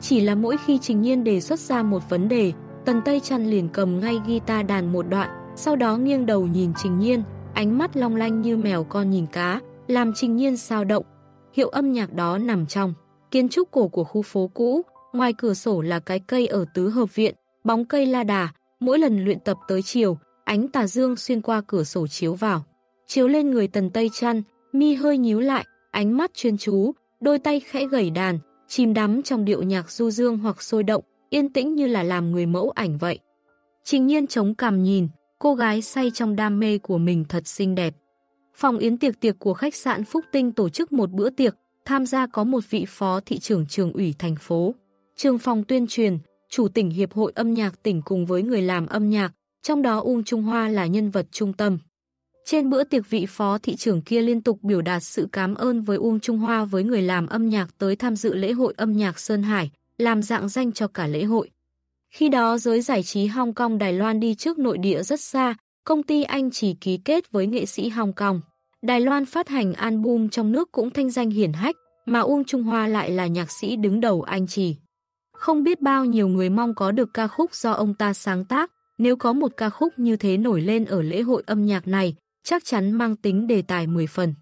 Speaker 1: Chỉ là mỗi khi Trình Nhiên đề xuất ra một vấn đề, Tần Tây Trăn liền cầm ngay guitar đàn một đoạn, sau đó nghiêng đầu nhìn Trình Nhiên, ánh mắt long lanh như mèo con nhìn cá, làm Trình Nhiên sao động. Hiệu âm nhạc đó nằm trong kiến trúc cổ của khu phố cũ, ngoài cửa sổ là cái cây ở tứ hợp viện, bóng cây la đà, mỗi lần luyện tập tới chiều, ánh tà dương xuyên qua cửa sổ chiếu vào. Chiếu lên người tần tây chăn, mi hơi nhíu lại, ánh mắt chuyên chú, đôi tay khẽ gẩy đàn, chìm đắm trong điệu nhạc du dương hoặc sôi động, yên tĩnh như là làm người mẫu ảnh vậy. Trình nhiên chống cằm nhìn, cô gái say trong đam mê của mình thật xinh đẹp. Phòng yến tiệc tiệc của khách sạn Phúc Tinh tổ chức một bữa tiệc, tham gia có một vị phó thị trưởng trường ủy thành phố, trường phòng tuyên truyền, chủ tỉnh Hiệp hội âm nhạc tỉnh cùng với người làm âm nhạc, trong đó Uông Trung Hoa là nhân vật trung tâm. Trên bữa tiệc vị phó thị trưởng kia liên tục biểu đạt sự cảm ơn với Uông Trung Hoa với người làm âm nhạc tới tham dự lễ hội âm nhạc Sơn Hải, làm dạng danh cho cả lễ hội. Khi đó giới giải trí Hong Kong Đài Loan đi trước nội địa rất xa, công ty Anh chỉ ký kết với nghệ sĩ Hong Kong. Đài Loan phát hành album trong nước cũng thanh danh hiển hách, mà Uông Trung Hoa lại là nhạc sĩ đứng đầu anh chỉ. Không biết bao nhiêu người mong có được ca khúc do ông ta sáng tác, nếu có một ca khúc như thế nổi lên ở lễ hội âm nhạc này, chắc chắn mang tính đề tài 10 phần.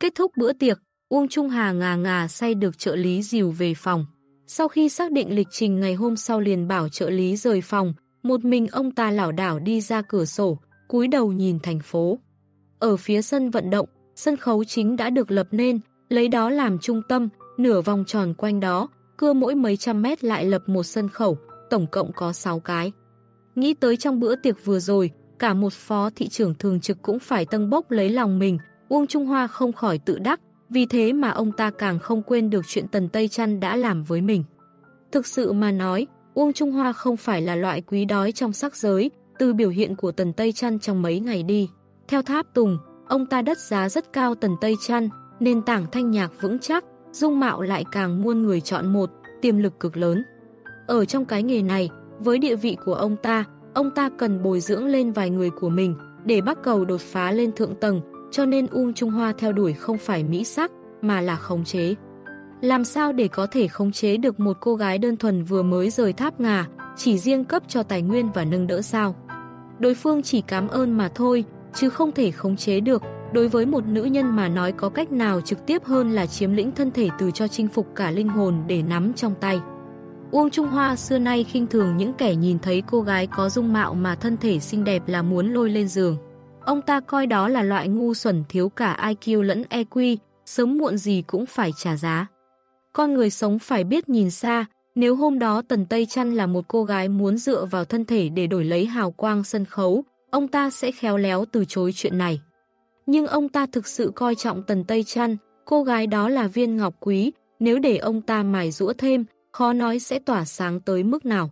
Speaker 1: Kết thúc bữa tiệc, Uông Trung Hà ngà ngà say được trợ lý dìu về phòng. Sau khi xác định lịch trình ngày hôm sau liền bảo trợ lý rời phòng, một mình ông ta lảo đảo đi ra cửa sổ, cúi đầu nhìn thành phố. Ở phía sân vận động, sân khấu chính đã được lập nên, lấy đó làm trung tâm, nửa vòng tròn quanh đó, cưa mỗi mấy trăm mét lại lập một sân khẩu, tổng cộng có 6 cái. Nghĩ tới trong bữa tiệc vừa rồi, cả một phó thị trưởng thường trực cũng phải tân bốc lấy lòng mình, Uông Trung Hoa không khỏi tự đắc, vì thế mà ông ta càng không quên được chuyện Tần Tây Trăn đã làm với mình. Thực sự mà nói, Uông Trung Hoa không phải là loại quý đói trong sắc giới, từ biểu hiện của Tần Tây Trăn trong mấy ngày đi. Theo Tháp Tùng, ông ta đất giá rất cao Tần Tây Trăn, nền tảng thanh nhạc vững chắc, dung mạo lại càng muôn người chọn một, tiềm lực cực lớn. Ở trong cái nghề này, với địa vị của ông ta, ông ta cần bồi dưỡng lên vài người của mình để bắt cầu đột phá lên thượng tầng, cho nên Uông Trung Hoa theo đuổi không phải mỹ sắc, mà là khống chế. Làm sao để có thể khống chế được một cô gái đơn thuần vừa mới rời tháp ngà, chỉ riêng cấp cho tài nguyên và nâng đỡ sao. Đối phương chỉ cảm ơn mà thôi, chứ không thể khống chế được. Đối với một nữ nhân mà nói có cách nào trực tiếp hơn là chiếm lĩnh thân thể từ cho chinh phục cả linh hồn để nắm trong tay. Uông Trung Hoa xưa nay khinh thường những kẻ nhìn thấy cô gái có dung mạo mà thân thể xinh đẹp là muốn lôi lên giường. Ông ta coi đó là loại ngu xuẩn thiếu cả IQ lẫn EQ, sớm muộn gì cũng phải trả giá. Con người sống phải biết nhìn xa, nếu hôm đó Tần Tây Trăn là một cô gái muốn dựa vào thân thể để đổi lấy hào quang sân khấu, ông ta sẽ khéo léo từ chối chuyện này. Nhưng ông ta thực sự coi trọng Tần Tây Trăn, cô gái đó là viên ngọc quý, nếu để ông ta mài rũa thêm, khó nói sẽ tỏa sáng tới mức nào.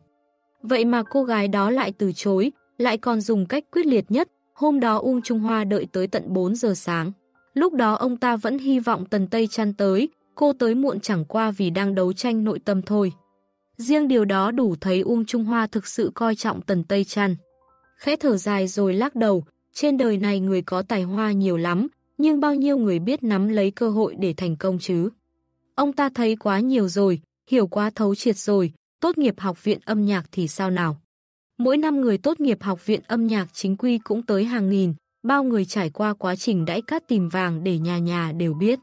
Speaker 1: Vậy mà cô gái đó lại từ chối, lại còn dùng cách quyết liệt nhất, hôm đó Uông Trung Hoa đợi tới tận 4 giờ sáng. Lúc đó ông ta vẫn hy vọng Tần Tây Trăn tới, cô tới muộn chẳng qua vì đang đấu tranh nội tâm thôi. Riêng điều đó đủ thấy Uông Trung Hoa thực sự coi trọng Tần Tây Trăn. Khẽ thở dài rồi lắc đầu, trên đời này người có tài hoa nhiều lắm, nhưng bao nhiêu người biết nắm lấy cơ hội để thành công chứ. Ông ta thấy quá nhiều rồi, hiểu quá thấu triệt rồi, tốt nghiệp học viện âm nhạc thì sao nào. Mỗi năm người tốt nghiệp học viện âm nhạc chính quy cũng tới hàng nghìn, bao người trải qua quá trình đãi cát tìm vàng để nhà nhà đều biết.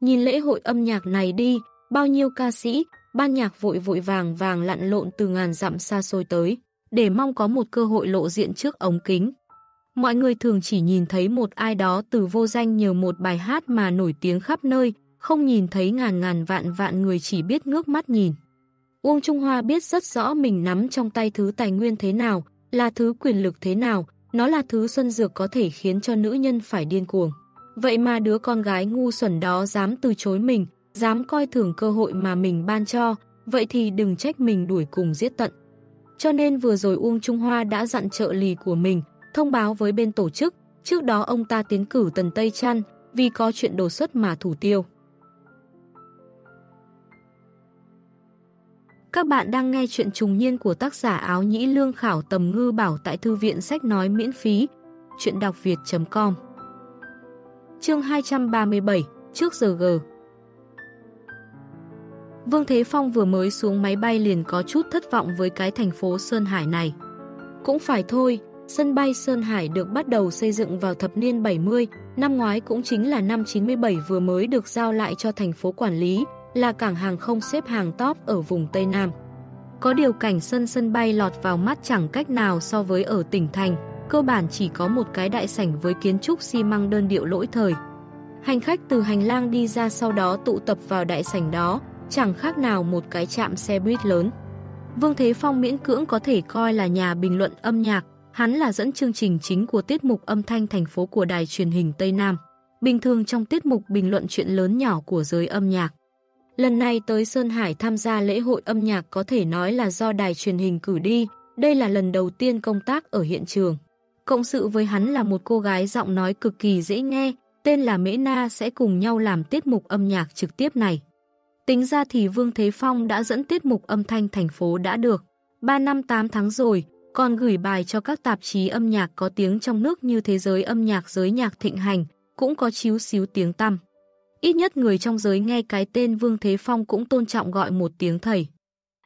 Speaker 1: Nhìn lễ hội âm nhạc này đi, bao nhiêu ca sĩ, ban nhạc vội vội vàng vàng lặn lộn từ ngàn dặm xa xôi tới, để mong có một cơ hội lộ diện trước ống kính. Mọi người thường chỉ nhìn thấy một ai đó từ vô danh nhờ một bài hát mà nổi tiếng khắp nơi, không nhìn thấy ngàn ngàn vạn vạn người chỉ biết ngước mắt nhìn. Uông Trung Hoa biết rất rõ mình nắm trong tay thứ tài nguyên thế nào, là thứ quyền lực thế nào, nó là thứ xuân dược có thể khiến cho nữ nhân phải điên cuồng. Vậy mà đứa con gái ngu xuẩn đó dám từ chối mình, dám coi thường cơ hội mà mình ban cho, vậy thì đừng trách mình đuổi cùng giết tận. Cho nên vừa rồi Uông Trung Hoa đã dặn trợ lì của mình, thông báo với bên tổ chức, trước đó ông ta tiến cử Tần Tây Trăn vì có chuyện đột xuất mà thủ tiêu. Các bạn đang nghe chuyện trùng niên của tác giả áo nhĩ lương khảo tầm ngư bảo tại thư viện sách nói miễn phí, chuyện đọc việt.com Chương 237, trước giờ G Vương Thế Phong vừa mới xuống máy bay liền có chút thất vọng với cái thành phố Sơn Hải này. Cũng phải thôi, sân bay Sơn Hải được bắt đầu xây dựng vào thập niên 70, năm ngoái cũng chính là năm 97 vừa mới được giao lại cho thành phố quản lý, là cảng hàng không xếp hàng top ở vùng Tây Nam. Có điều cảnh sân sân bay lọt vào mắt chẳng cách nào so với ở tỉnh thành, cơ bản chỉ có một cái đại sảnh với kiến trúc xi măng đơn điệu lỗi thời. Hành khách từ hành lang đi ra sau đó tụ tập vào đại sảnh đó, chẳng khác nào một cái chạm xe buýt lớn. Vương Thế Phong miễn cưỡng có thể coi là nhà bình luận âm nhạc, hắn là dẫn chương trình chính của tiết mục âm thanh thành phố của đài truyền hình Tây Nam. Bình thường trong tiết mục bình luận chuyện lớn nhỏ của giới âm nhạc. Lần này tới Sơn Hải tham gia lễ hội âm nhạc có thể nói là do đài truyền hình cử đi, đây là lần đầu tiên công tác ở hiện trường. Cộng sự với hắn là một cô gái giọng nói cực kỳ dễ nghe, tên là Mễ Na sẽ cùng nhau làm tiết mục âm nhạc trực tiếp này. Tính ra thì Vương Thế Phong đã dẫn tiết mục âm thanh thành phố đã được. 3 năm 8 tháng rồi, còn gửi bài cho các tạp chí âm nhạc có tiếng trong nước như Thế giới âm nhạc giới nhạc thịnh hành, cũng có chiếu xíu tiếng tăm. Ít nhất người trong giới nghe cái tên Vương Thế Phong cũng tôn trọng gọi một tiếng thầy.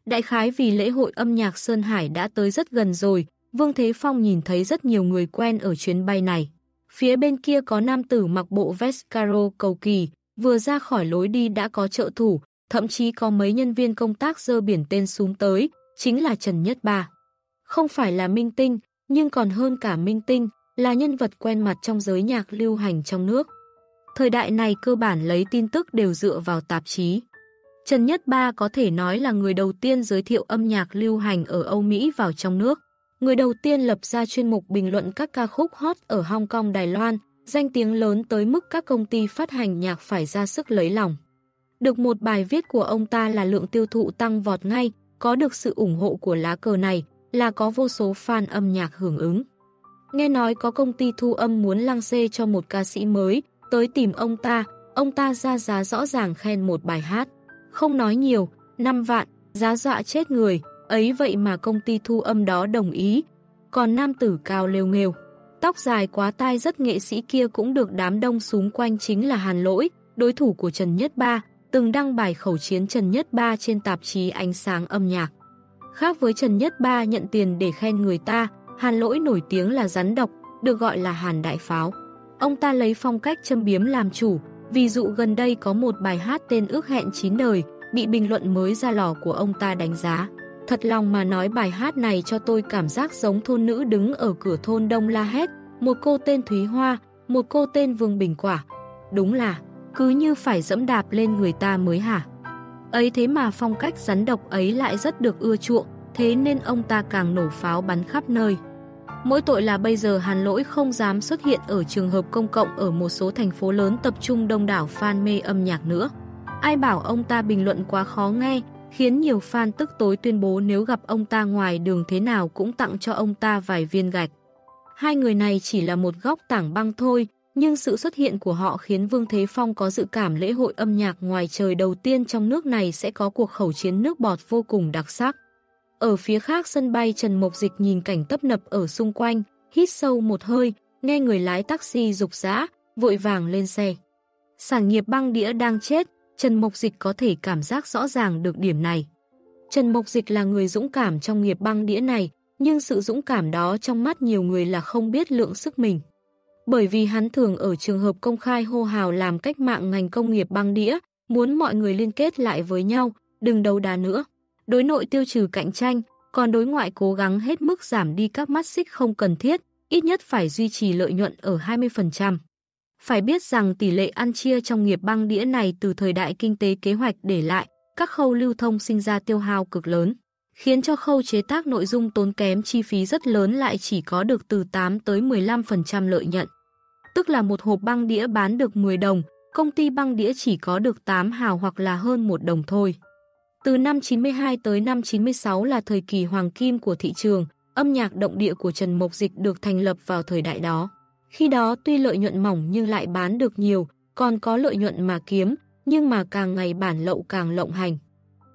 Speaker 1: Đại khái vì lễ hội âm nhạc Sơn Hải đã tới rất gần rồi, Vương Thế Phong nhìn thấy rất nhiều người quen ở chuyến bay này. Phía bên kia có nam tử mặc bộ vest caro cầu kỳ, vừa ra khỏi lối đi đã có trợ thủ, thậm chí có mấy nhân viên công tác dơ biển tên xuống tới, chính là Trần Nhất Ba. Không phải là minh tinh, nhưng còn hơn cả minh tinh, là nhân vật quen mặt trong giới nhạc lưu hành trong nước. Thời đại này cơ bản lấy tin tức đều dựa vào tạp chí. Trần Nhất Ba có thể nói là người đầu tiên giới thiệu âm nhạc lưu hành ở Âu Mỹ vào trong nước. Người đầu tiên lập ra chuyên mục bình luận các ca khúc hot ở Hong Kong, Đài Loan, danh tiếng lớn tới mức các công ty phát hành nhạc phải ra sức lấy lòng. Được một bài viết của ông ta là lượng tiêu thụ tăng vọt ngay, có được sự ủng hộ của lá cờ này là có vô số fan âm nhạc hưởng ứng. Nghe nói có công ty thu âm muốn lăng xê cho một ca sĩ mới, tới tìm ông ta, ông ta ra giá rõ ràng khen một bài hát. Không nói nhiều, 5 vạn, giá dọa chết người, ấy vậy mà công ty thu âm đó đồng ý. Còn nam tử cao lêu nghêu, tóc dài quá tai rất nghệ sĩ kia cũng được đám đông xung quanh chính là Hàn Lỗi, đối thủ của Trần Nhất Ba, từng đăng bài khẩu chiến Trần Nhất Ba trên tạp chí Ánh sáng âm nhạc. Khác với Trần Nhất Ba nhận tiền để khen người ta, Hàn Lỗi nổi tiếng là rắn độc, được gọi là Hàn Đại Pháo. Ông ta lấy phong cách châm biếm làm chủ, ví dụ gần đây có một bài hát tên ước hẹn chín đời, bị bình luận mới ra lò của ông ta đánh giá. Thật lòng mà nói bài hát này cho tôi cảm giác giống thôn nữ đứng ở cửa thôn Đông La Hét, một cô tên Thúy Hoa, một cô tên Vương Bình Quả. Đúng là, cứ như phải dẫm đạp lên người ta mới hả. Ấy thế mà phong cách rắn độc ấy lại rất được ưa chuộng, thế nên ông ta càng nổ pháo bắn khắp nơi. Mỗi tội là bây giờ Hàn Lỗi không dám xuất hiện ở trường hợp công cộng ở một số thành phố lớn tập trung đông đảo fan mê âm nhạc nữa. Ai bảo ông ta bình luận quá khó nghe, khiến nhiều fan tức tối tuyên bố nếu gặp ông ta ngoài đường thế nào cũng tặng cho ông ta vài viên gạch. Hai người này chỉ là một góc tảng băng thôi, nhưng sự xuất hiện của họ khiến Vương Thế Phong có dự cảm lễ hội âm nhạc ngoài trời đầu tiên trong nước này sẽ có cuộc khẩu chiến nước bọt vô cùng đặc sắc. Ở phía khác sân bay Trần Mộc Dịch nhìn cảnh tấp nập ở xung quanh, hít sâu một hơi, nghe người lái taxi rục rã, vội vàng lên xe. Sản nghiệp băng đĩa đang chết, Trần Mộc Dịch có thể cảm giác rõ ràng được điểm này. Trần Mộc Dịch là người dũng cảm trong nghiệp băng đĩa này, nhưng sự dũng cảm đó trong mắt nhiều người là không biết lượng sức mình. Bởi vì hắn thường ở trường hợp công khai hô hào làm cách mạng ngành công nghiệp băng đĩa, muốn mọi người liên kết lại với nhau, đừng đấu đá nữa. Đối nội tiêu trừ cạnh tranh, còn đối ngoại cố gắng hết mức giảm đi các mắt xích không cần thiết, ít nhất phải duy trì lợi nhuận ở 20%. Phải biết rằng tỷ lệ ăn chia trong nghiệp băng đĩa này từ thời đại kinh tế kế hoạch để lại, các khâu lưu thông sinh ra tiêu hao cực lớn, khiến cho khâu chế tác nội dung tốn kém chi phí rất lớn lại chỉ có được từ 8 tới 15% lợi nhuận. Tức là một hộp băng đĩa bán được 10 đồng, công ty băng đĩa chỉ có được 8 hào hoặc là hơn 1 đồng thôi. Từ năm 92 tới năm 96 là thời kỳ hoàng kim của thị trường, âm nhạc động địa của Trần Mộc Dịch được thành lập vào thời đại đó. Khi đó tuy lợi nhuận mỏng nhưng lại bán được nhiều, còn có lợi nhuận mà kiếm, nhưng mà càng ngày bản lậu càng lộng hành.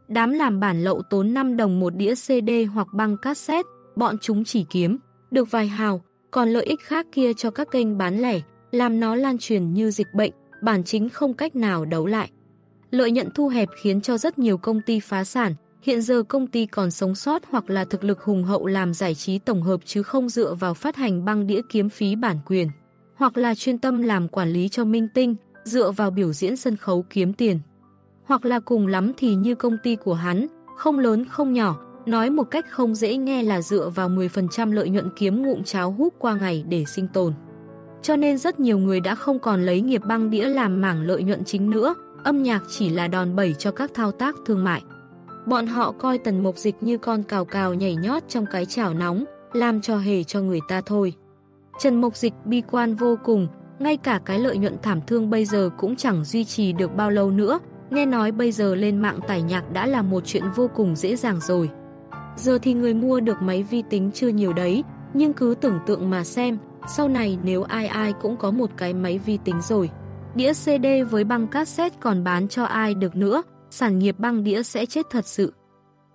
Speaker 1: Đám làm bản lậu tốn 5 đồng một đĩa CD hoặc băng cassette, bọn chúng chỉ kiếm, được vài hào, còn lợi ích khác kia cho các kênh bán lẻ, làm nó lan truyền như dịch bệnh, bản chính không cách nào đấu lại. Lợi nhuận thu hẹp khiến cho rất nhiều công ty phá sản, hiện giờ công ty còn sống sót hoặc là thực lực hùng hậu làm giải trí tổng hợp chứ không dựa vào phát hành băng đĩa kiếm phí bản quyền, hoặc là chuyên tâm làm quản lý cho minh tinh, dựa vào biểu diễn sân khấu kiếm tiền. Hoặc là cùng lắm thì như công ty của hắn, không lớn không nhỏ, nói một cách không dễ nghe là dựa vào 10% lợi nhuận kiếm ngụm cháo hút qua ngày để sinh tồn. Cho nên rất nhiều người đã không còn lấy nghiệp băng đĩa làm mảng lợi nhuận chính nữa, âm nhạc chỉ là đòn bẩy cho các thao tác thương mại. Bọn họ coi tần mục dịch như con cào cào nhảy nhót trong cái chảo nóng, làm cho hề cho người ta thôi. Trần Mục Dịch bi quan vô cùng, ngay cả cái lợi nhuận thảm thương bây giờ cũng chẳng duy trì được bao lâu nữa, nghe nói bây giờ lên mạng tải nhạc đã là một chuyện vô cùng dễ dàng rồi. Giờ thì người mua được máy vi tính chưa nhiều đấy, nhưng cứ tưởng tượng mà xem, sau này nếu ai ai cũng có một cái máy vi tính rồi. Đĩa CD với băng cassette còn bán cho ai được nữa, sản nghiệp băng đĩa sẽ chết thật sự.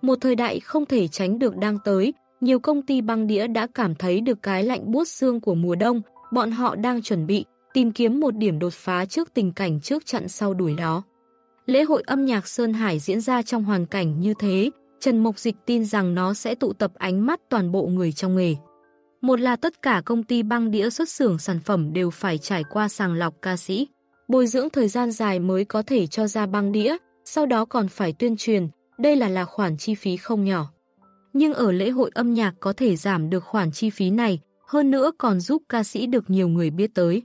Speaker 1: Một thời đại không thể tránh được đang tới, nhiều công ty băng đĩa đã cảm thấy được cái lạnh buốt xương của mùa đông, bọn họ đang chuẩn bị, tìm kiếm một điểm đột phá trước tình cảnh trước chặn sau đuổi đó. Lễ hội âm nhạc Sơn Hải diễn ra trong hoàn cảnh như thế, Trần Mộc Dịch tin rằng nó sẽ tụ tập ánh mắt toàn bộ người trong nghề. Một là tất cả công ty băng đĩa xuất xưởng sản phẩm đều phải trải qua sàng lọc ca sĩ, bồi dưỡng thời gian dài mới có thể cho ra băng đĩa, sau đó còn phải tuyên truyền, đây là là khoản chi phí không nhỏ. Nhưng ở lễ hội âm nhạc có thể giảm được khoản chi phí này, hơn nữa còn giúp ca sĩ được nhiều người biết tới.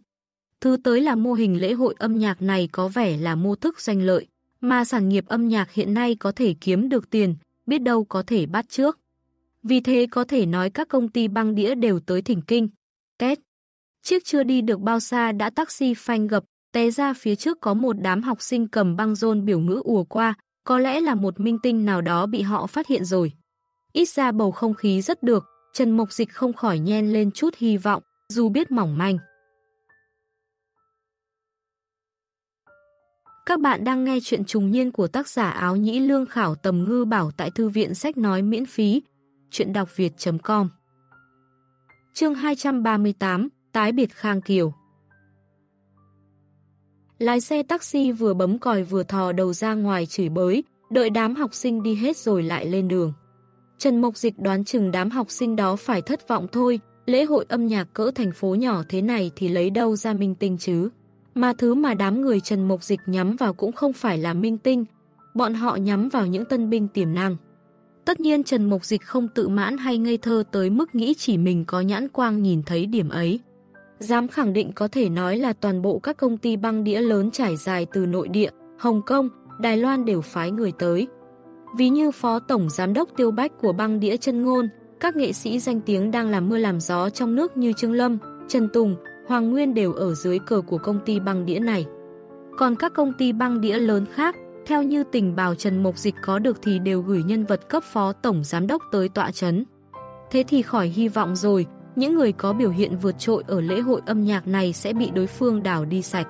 Speaker 1: Thứ tới là mô hình lễ hội âm nhạc này có vẻ là mô thức doanh lợi, mà sản nghiệp âm nhạc hiện nay có thể kiếm được tiền, biết đâu có thể bắt trước. Vì thế có thể nói các công ty băng đĩa đều tới thỉnh kinh. Kết. Chiếc chưa đi được bao xa đã taxi phanh gập, té ra phía trước có một đám học sinh cầm băng rôn biểu ngữ ùa qua, có lẽ là một minh tinh nào đó bị họ phát hiện rồi. Ít ra bầu không khí rất được, Trần Mộc Dịch không khỏi nhen lên chút hy vọng, dù biết mỏng manh. Các bạn đang nghe chuyện trùng niên của tác giả áo nhĩ lương khảo tầm ngư bảo tại thư viện sách nói miễn phí, chuyện đọc việt.com Chương 238, Tái biệt Khang Kiều Lái xe taxi vừa bấm còi vừa thò đầu ra ngoài chửi bới, đợi đám học sinh đi hết rồi lại lên đường. Trần Mộc Dịch đoán chừng đám học sinh đó phải thất vọng thôi, lễ hội âm nhạc cỡ thành phố nhỏ thế này thì lấy đâu ra minh tinh chứ. Mà thứ mà đám người Trần Mộc Dịch nhắm vào cũng không phải là minh tinh, bọn họ nhắm vào những tân binh tiềm năng. Tất nhiên Trần Mộc Dịch không tự mãn hay ngây thơ tới mức nghĩ chỉ mình có nhãn quang nhìn thấy điểm ấy. Dám khẳng định có thể nói là toàn bộ các công ty băng đĩa lớn trải dài từ nội địa, Hồng Kông, Đài Loan đều phái người tới. Ví như Phó Tổng Giám đốc Tiêu Bách của băng đĩa chân ngôn, các nghệ sĩ danh tiếng đang làm mưa làm gió trong nước như Trương Lâm, Trần Tùng, Hoàng Nguyên đều ở dưới cờ của công ty băng đĩa này. Còn các công ty băng đĩa lớn khác, theo như tình bào Trần Mộc Dịch có được thì đều gửi nhân vật cấp phó tổng giám đốc tới tọa chấn. Thế thì khỏi hy vọng rồi, những người có biểu hiện vượt trội ở lễ hội âm nhạc này sẽ bị đối phương đảo đi sạch.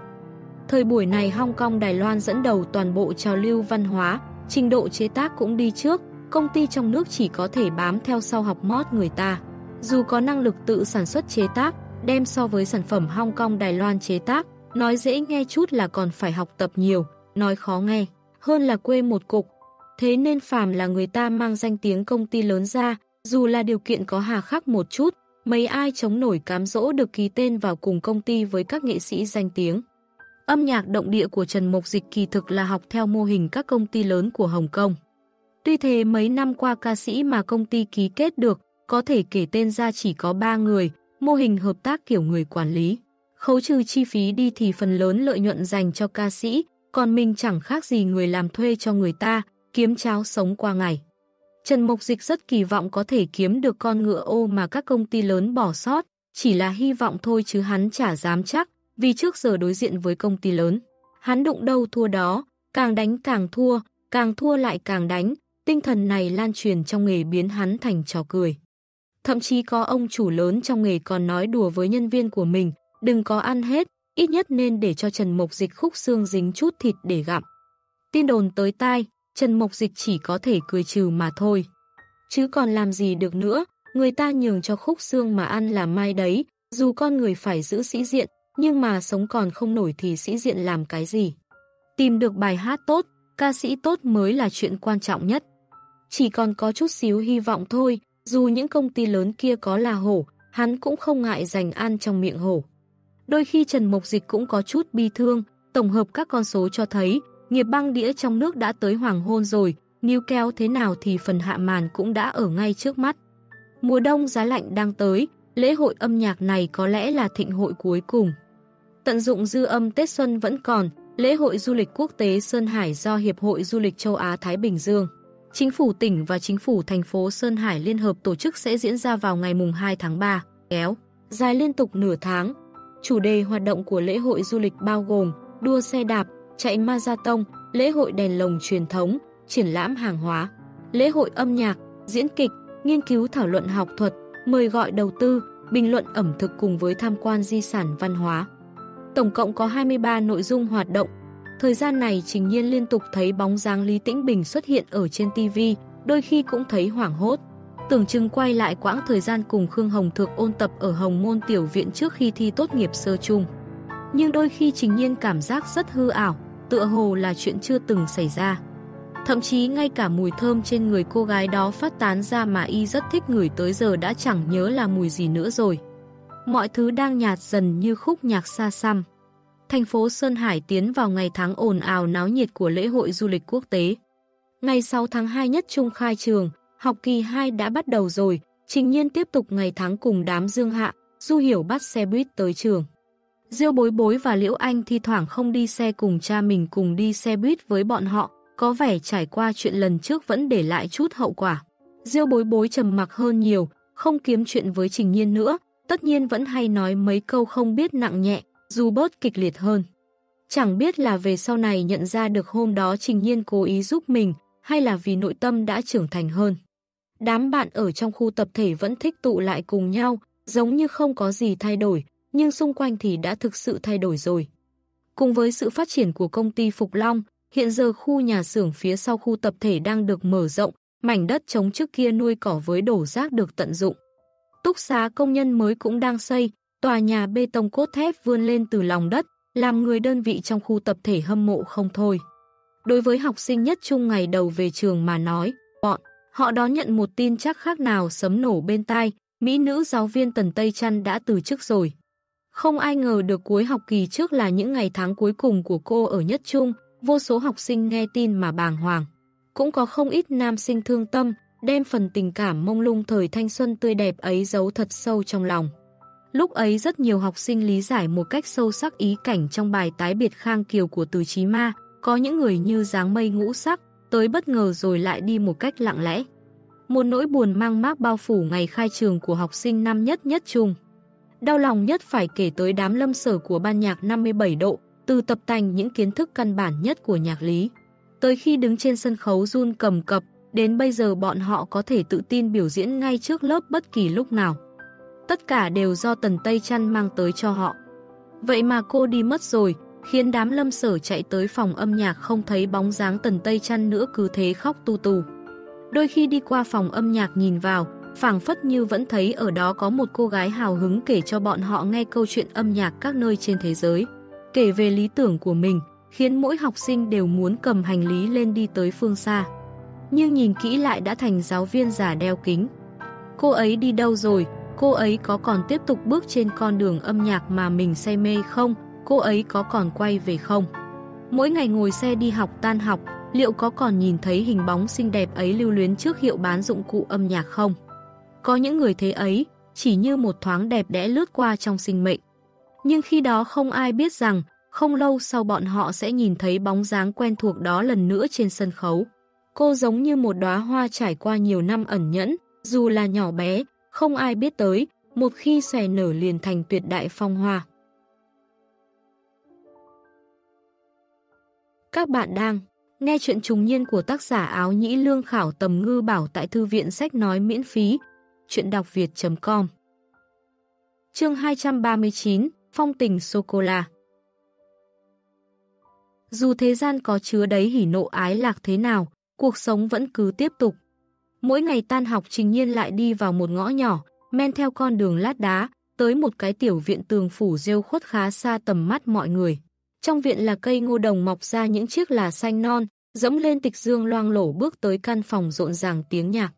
Speaker 1: Thời buổi này Hong Kong Đài Loan dẫn đầu toàn bộ trào lưu văn hóa, trình độ chế tác cũng đi trước, công ty trong nước chỉ có thể bám theo sau học mót người ta. Dù có năng lực tự sản xuất chế tác, đem so với sản phẩm Hong Kong Đài Loan chế tác, nói dễ nghe chút là còn phải học tập nhiều, nói khó nghe, hơn là quê một cục. Thế nên phàm là người ta mang danh tiếng công ty lớn ra, dù là điều kiện có hà khắc một chút, mấy ai chống nổi cám dỗ được ký tên vào cùng công ty với các nghệ sĩ danh tiếng. Âm nhạc động địa của Trần Mộc Dịch kỳ thực là học theo mô hình các công ty lớn của Hồng Kông. Tuy thế mấy năm qua ca sĩ mà công ty ký kết được, có thể kể tên ra chỉ có 3 người, mô hình hợp tác kiểu người quản lý. Khấu trừ chi phí đi thì phần lớn lợi nhuận dành cho ca sĩ, còn mình chẳng khác gì người làm thuê cho người ta, kiếm cháo sống qua ngày. Trần Mộc Dịch rất kỳ vọng có thể kiếm được con ngựa ô mà các công ty lớn bỏ sót, chỉ là hy vọng thôi chứ hắn chả dám chắc, vì trước giờ đối diện với công ty lớn. Hắn đụng đâu thua đó, càng đánh càng thua, càng thua lại càng đánh, tinh thần này lan truyền trong nghề biến hắn thành trò cười. Thậm chí có ông chủ lớn trong nghề còn nói đùa với nhân viên của mình, đừng có ăn hết, ít nhất nên để cho Trần Mộc Dịch khúc xương dính chút thịt để gặm. Tin đồn tới tai, Trần Mộc Dịch chỉ có thể cười trừ mà thôi. Chứ còn làm gì được nữa, người ta nhường cho khúc xương mà ăn là mai đấy, dù con người phải giữ sĩ diện, nhưng mà sống còn không nổi thì sĩ diện làm cái gì. Tìm được bài hát tốt, ca sĩ tốt mới là chuyện quan trọng nhất. Chỉ còn có chút xíu hy vọng thôi, dù những công ty lớn kia có là hổ, hắn cũng không ngại dành ăn trong miệng hổ. Đôi khi Trần Mộc Dịch cũng có chút bi thương, tổng hợp các con số cho thấy, nghiệp băng đĩa trong nước đã tới hoàng hôn rồi, níu kéo thế nào thì phần hạ màn cũng đã ở ngay trước mắt. Mùa đông giá lạnh đang tới, lễ hội âm nhạc này có lẽ là thịnh hội cuối cùng. Tận dụng dư âm Tết Xuân vẫn còn, lễ hội du lịch quốc tế Sơn Hải do Hiệp hội Du lịch châu Á-Thái Bình Dương. Chính phủ tỉnh và chính phủ thành phố Sơn Hải liên hợp tổ chức sẽ diễn ra vào ngày mùng 2 tháng 3, kéo, dài liên tục nửa tháng. Chủ đề hoạt động của lễ hội du lịch bao gồm đua xe đạp, chạy marathon, lễ hội đèn lồng truyền thống, triển lãm hàng hóa, lễ hội âm nhạc, diễn kịch, nghiên cứu thảo luận học thuật, mời gọi đầu tư, bình luận ẩm thực cùng với tham quan di sản văn hóa. Tổng cộng có 23 nội dung hoạt động. Thời gian này Trình Nhiên liên tục thấy bóng dáng Lý Tĩnh Bình xuất hiện ở trên TV, đôi khi cũng thấy hoảng hốt. Tưởng chừng quay lại quãng thời gian cùng Khương Hồng Thược ôn tập ở Hồng Môn Tiểu Viện trước khi thi tốt nghiệp sơ chung. Nhưng đôi khi Trình Nhiên cảm giác rất hư ảo, tựa hồ là chuyện chưa từng xảy ra. Thậm chí ngay cả mùi thơm trên người cô gái đó phát tán ra mà y rất thích người tới giờ đã chẳng nhớ là mùi gì nữa rồi mọi thứ đang nhạt dần như khúc nhạc xa xăm. Thành phố Sơn Hải tiến vào ngày tháng ồn ào náo nhiệt của lễ hội du lịch quốc tế. Ngày 6 tháng 2 nhất trung khai trường, học kỳ 2 đã bắt đầu rồi, trình nhiên tiếp tục ngày tháng cùng đám dương hạ, du hiểu bắt xe buýt tới trường. Diêu bối bối và Liễu Anh thi thoảng không đi xe cùng cha mình cùng đi xe buýt với bọn họ, có vẻ trải qua chuyện lần trước vẫn để lại chút hậu quả. Diêu bối bối trầm mặc hơn nhiều, không kiếm chuyện với Trình Nhiên nữa, tất nhiên vẫn hay nói mấy câu không biết nặng nhẹ, dù bớt kịch liệt hơn. Chẳng biết là về sau này nhận ra được hôm đó Trình Nhiên cố ý giúp mình, hay là vì nội tâm đã trưởng thành hơn. Đám bạn ở trong khu tập thể vẫn thích tụ lại cùng nhau, giống như không có gì thay đổi, nhưng xung quanh thì đã thực sự thay đổi rồi. Cùng với sự phát triển của công ty Phục Long, hiện giờ khu nhà xưởng phía sau khu tập thể đang được mở rộng, mảnh đất trống trước kia nuôi cỏ với đổ rác được tận dụng. Túc xá công nhân mới cũng đang xây, tòa nhà bê tông cốt thép vươn lên từ lòng đất, làm người đơn vị trong khu tập thể hâm mộ không thôi. Đối với học sinh nhất trung ngày đầu về trường mà nói, bọn Họ đón nhận một tin chắc khác nào sấm nổ bên tai, Mỹ nữ giáo viên Tần Tây Trăn đã từ chức rồi. Không ai ngờ được cuối học kỳ trước là những ngày tháng cuối cùng của cô ở nhất trung, vô số học sinh nghe tin mà bàng hoàng. Cũng có không ít nam sinh thương tâm, đem phần tình cảm mông lung thời thanh xuân tươi đẹp ấy giấu thật sâu trong lòng. Lúc ấy rất nhiều học sinh lý giải một cách sâu sắc ý cảnh trong bài tái biệt khang kiều của Từ Chí Ma, có những người như dáng mây ngũ sắc, tới bất ngờ rồi lại đi một cách lặng lẽ. Một nỗi buồn mang mác bao phủ ngày khai trường của học sinh năm nhất nhất trung. Đau lòng nhất phải kể tới đám lâm sở của ban nhạc 57 độ, từ tập tành những kiến thức căn bản nhất của nhạc lý. Tới khi đứng trên sân khấu run cầm cập, đến bây giờ bọn họ có thể tự tin biểu diễn ngay trước lớp bất kỳ lúc nào. Tất cả đều do Tần Tây Trăn mang tới cho họ. Vậy mà cô đi mất rồi, khiến đám lâm sở chạy tới phòng âm nhạc không thấy bóng dáng Tần Tây chăn nữa cứ thế khóc tu tù. Đôi khi đi qua phòng âm nhạc nhìn vào, phảng phất như vẫn thấy ở đó có một cô gái hào hứng kể cho bọn họ nghe câu chuyện âm nhạc các nơi trên thế giới. Kể về lý tưởng của mình, khiến mỗi học sinh đều muốn cầm hành lý lên đi tới phương xa. Nhưng nhìn kỹ lại đã thành giáo viên già đeo kính. Cô ấy đi đâu rồi? Cô ấy có còn tiếp tục bước trên con đường âm nhạc mà mình say mê không? Cô ấy có còn quay về không? Mỗi ngày ngồi xe đi học tan học, liệu có còn nhìn thấy hình bóng xinh đẹp ấy lưu luyến trước hiệu bán dụng cụ âm nhạc không? Có những người thế ấy, chỉ như một thoáng đẹp đẽ lướt qua trong sinh mệnh. Nhưng khi đó không ai biết rằng, không lâu sau bọn họ sẽ nhìn thấy bóng dáng quen thuộc đó lần nữa trên sân khấu. Cô giống như một đóa hoa trải qua nhiều năm ẩn nhẫn, dù là nhỏ bé, không ai biết tới, một khi xòe nở liền thành tuyệt đại phong hoa. Các bạn đang nghe chuyện trùng niên của tác giả áo nhĩ lương khảo tầm ngư bảo tại thư viện sách nói miễn phí, chuyện đọc việt.com Chương 239 Phong tình sô-cô-la Dù thế gian có chứa đấy hỉ nộ ái lạc thế nào, cuộc sống vẫn cứ tiếp tục. Mỗi ngày tan học Trình Nhiên lại đi vào một ngõ nhỏ, men theo con đường lát đá, tới một cái tiểu viện tường phủ rêu khuất khá xa tầm mắt mọi người. Trong viện là cây ngô đồng mọc ra những chiếc lá xanh non, dẫm lên tịch dương loang lổ bước tới căn phòng rộn ràng tiếng nhạc.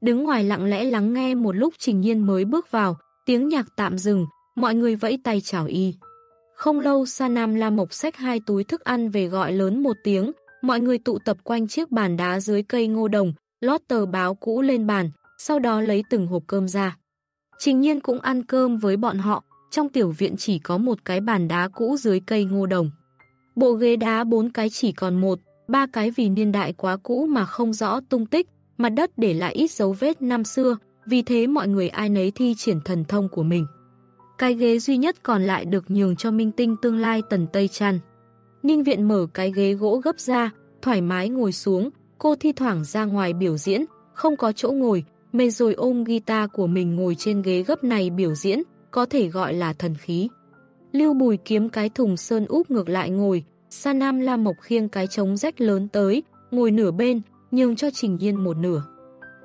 Speaker 1: Đứng ngoài lặng lẽ lắng nghe một lúc Trình Nhiên mới bước vào, tiếng nhạc tạm dừng, mọi người vẫy tay chào y. Không lâu Sa Nam La Mộc xách hai túi thức ăn về gọi lớn một tiếng, mọi người tụ tập quanh chiếc bàn đá dưới cây ngô đồng, lót tờ báo cũ lên bàn, sau đó lấy từng hộp cơm ra. Trình Nhiên cũng ăn cơm với bọn họ, trong tiểu viện chỉ có một cái bàn đá cũ dưới cây ngô đồng. Bộ ghế đá bốn cái chỉ còn một, ba cái vì niên đại quá cũ mà không rõ tung tích, mặt đất để lại ít dấu vết năm xưa, vì thế mọi người ai nấy thi triển thần thông của mình. Cái ghế duy nhất còn lại được nhường cho minh tinh tương lai Tần Tây Trăn. Ninh viện mở cái ghế gỗ gấp ra, thoải mái ngồi xuống, cô thi thoảng ra ngoài biểu diễn, không có chỗ ngồi, mê rồi ôm guitar của mình ngồi trên ghế gấp này biểu diễn, có thể gọi là thần khí. Lưu Bùi kiếm cái thùng sơn úp ngược lại ngồi, Sa Nam La Mộc khiêng cái trống rách lớn tới, ngồi nửa bên, nhường cho Trình Yên một nửa.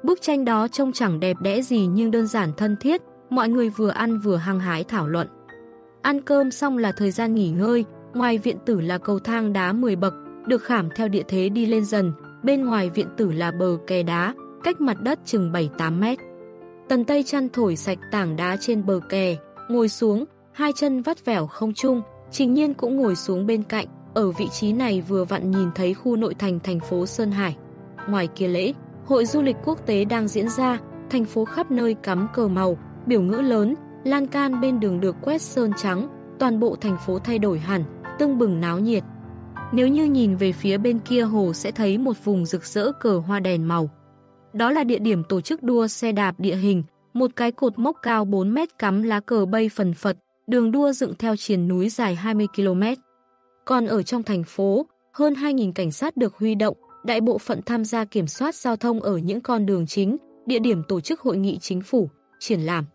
Speaker 1: Bức tranh đó trông chẳng đẹp đẽ gì nhưng đơn giản thân thiết, mọi người vừa ăn vừa hăng hái thảo luận. Ăn cơm xong là thời gian nghỉ ngơi, ngoài viện tử là cầu thang đá 10 bậc, được khảm theo địa thế đi lên dần, bên ngoài viện tử là bờ kè đá, cách mặt đất chừng 7-8 mét. Tần Tây chăn thổi sạch tảng đá trên bờ kè, ngồi xuống, hai chân vắt vẻo không chung, Trình Nhiên cũng ngồi xuống bên cạnh, ở vị trí này vừa vặn nhìn thấy khu nội thành thành phố Sơn Hải. Ngoài kia lễ, hội du lịch quốc tế đang diễn ra, thành phố khắp nơi cắm cờ màu, biểu ngữ lớn, lan can bên đường được quét sơn trắng, toàn bộ thành phố thay đổi hẳn, tưng bừng náo nhiệt. Nếu như nhìn về phía bên kia hồ sẽ thấy một vùng rực rỡ cờ hoa đèn màu. Đó là địa điểm tổ chức đua xe đạp địa hình, một cái cột mốc cao 4 mét cắm lá cờ bay phần phật, đường đua dựng theo triền núi dài 20 km. Còn ở trong thành phố, hơn 2.000 cảnh sát được huy động, đại bộ phận tham gia kiểm soát giao thông ở những con đường chính, địa điểm tổ chức hội nghị chính phủ, triển lãm.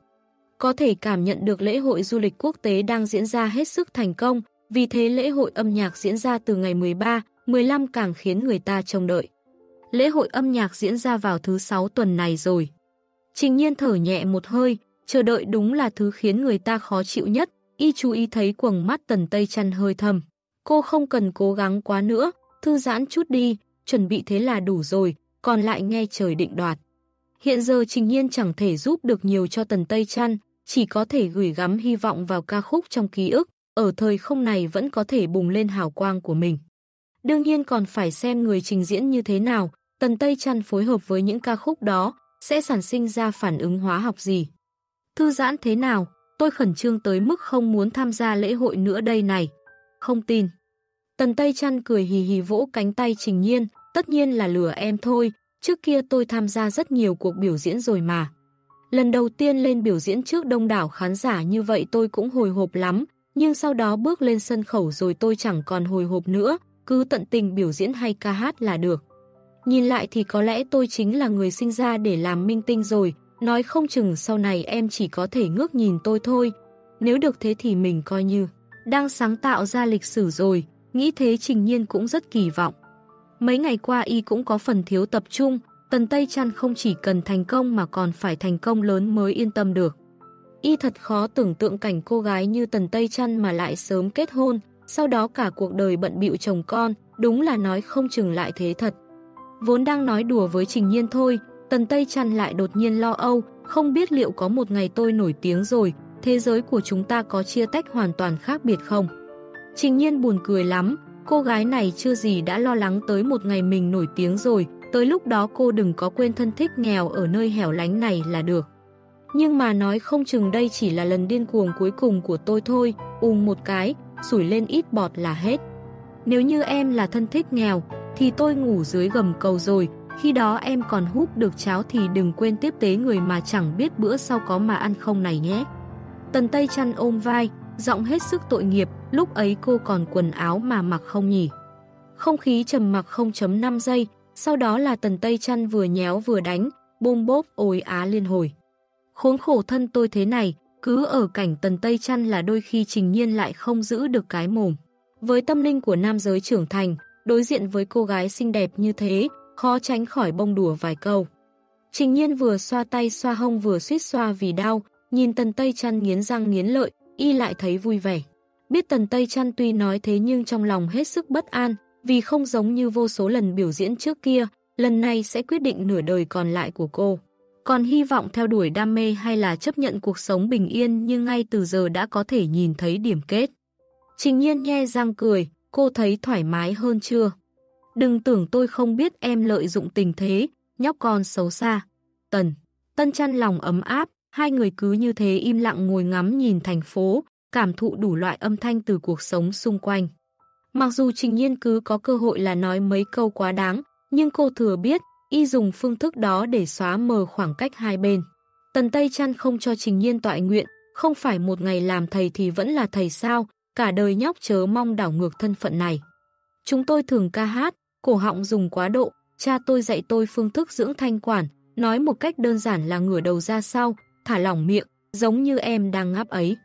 Speaker 1: Có thể cảm nhận được lễ hội du lịch quốc tế đang diễn ra hết sức thành công, vì thế lễ hội âm nhạc diễn ra từ ngày 13, 15 càng khiến người ta trông đợi. Lễ hội âm nhạc diễn ra vào thứ 6 tuần này rồi. Trình nhiên thở nhẹ một hơi, chờ đợi đúng là thứ khiến người ta khó chịu nhất, y chú ý thấy quầng mắt tần tây chăn hơi thầm. Cô không cần cố gắng quá nữa, thư giãn chút đi, chuẩn bị thế là đủ rồi, còn lại nghe trời định đoạt. Hiện giờ Trình Nhiên chẳng thể giúp được nhiều cho Tần Tây Trăn, chỉ có thể gửi gắm hy vọng vào ca khúc trong ký ức, ở thời không này vẫn có thể bùng lên hào quang của mình. Đương nhiên còn phải xem người trình diễn như thế nào, Tần Tây Trăn phối hợp với những ca khúc đó, sẽ sản sinh ra phản ứng hóa học gì. Thư giãn thế nào, tôi khẩn trương tới mức không muốn tham gia lễ hội nữa đây này. Không tin. Tần Tây Trăn cười hì hì vỗ cánh tay Trình Nhiên, tất nhiên là lừa em thôi, trước kia tôi tham gia rất nhiều cuộc biểu diễn rồi mà. Lần đầu tiên lên biểu diễn trước đông đảo khán giả như vậy tôi cũng hồi hộp lắm, nhưng sau đó bước lên sân khấu rồi tôi chẳng còn hồi hộp nữa, cứ tận tình biểu diễn hay ca hát là được. Nhìn lại thì có lẽ tôi chính là người sinh ra để làm minh tinh rồi, nói không chừng sau này em chỉ có thể ngước nhìn tôi thôi. Nếu được thế thì mình coi như đang sáng tạo ra lịch sử rồi, nghĩ thế Trình Nhiên cũng rất kỳ vọng. Mấy ngày qua y cũng có phần thiếu tập trung, Tần Tây Trăn không chỉ cần thành công mà còn phải thành công lớn mới yên tâm được. Y thật khó tưởng tượng cảnh cô gái như Tần Tây Trăn mà lại sớm kết hôn, sau đó cả cuộc đời bận bịu chồng con, đúng là nói không chừng lại thế thật. Vốn đang nói đùa với Trình Nhiên thôi, Tần Tây Trăn lại đột nhiên lo âu, không biết liệu có một ngày tôi nổi tiếng rồi, thế giới của chúng ta có chia tách hoàn toàn khác biệt không? Trình Nhiên buồn cười lắm, cô gái này chưa gì đã lo lắng tới một ngày mình nổi tiếng rồi, tới lúc đó cô đừng có quên thân thích nghèo ở nơi hẻo lánh này là được. Nhưng mà nói không chừng đây chỉ là lần điên cuồng cuối cùng của tôi thôi, ung một cái, sủi lên ít bọt là hết. Nếu như em là thân thích nghèo, thì tôi ngủ dưới gầm cầu rồi, khi đó em còn húp được cháo thì đừng quên tiếp tế người mà chẳng biết bữa sau có mà ăn không này nhé. Tần Tây chăn ôm vai, giọng hết sức tội nghiệp, lúc ấy cô còn quần áo mà mặc không nhỉ. Không khí trầm mặc 0.5 giây, sau đó là Tần Tây chăn vừa nhéo vừa đánh, bôm bốp ối á liên hồi. Khốn khổ thân tôi thế này, cứ ở cảnh Tần Tây chăn là đôi khi trình nhiên lại không giữ được cái mồm. Với tâm linh của nam giới trưởng thành, đối diện với cô gái xinh đẹp như thế, khó tránh khỏi bông đùa vài câu. Trình nhiên vừa xoa tay xoa hông vừa suýt xoa vì đau, nhìn Tần Tây chăn nghiến răng nghiến lợi, y lại thấy vui vẻ. Biết Tần Tây chăn tuy nói thế nhưng trong lòng hết sức bất an, vì không giống như vô số lần biểu diễn trước kia, lần này sẽ quyết định nửa đời còn lại của cô. Còn hy vọng theo đuổi đam mê hay là chấp nhận cuộc sống bình yên nhưng ngay từ giờ đã có thể nhìn thấy điểm kết. Trình nhiên nghe răng cười, cô thấy thoải mái hơn chưa? Đừng tưởng tôi không biết em lợi dụng tình thế, nhóc con xấu xa. Tần, tân chăn lòng ấm áp, hai người cứ như thế im lặng ngồi ngắm nhìn thành phố, cảm thụ đủ loại âm thanh từ cuộc sống xung quanh. Mặc dù Trình Nhiên cứ có cơ hội là nói mấy câu quá đáng, nhưng cô thừa biết y dùng phương thức đó để xóa mờ khoảng cách hai bên. Tần Tây Trăn không cho Trình Nhiên tọa nguyện, không phải một ngày làm thầy thì vẫn là thầy sao, cả đời nhóc chớ mong đảo ngược thân phận này. Chúng tôi thường ca hát, cổ họng dùng quá độ, cha tôi dạy tôi phương thức dưỡng thanh quản, nói một cách đơn giản là ngửa đầu ra sau, thả lỏng miệng, giống như em đang ngáp ấy.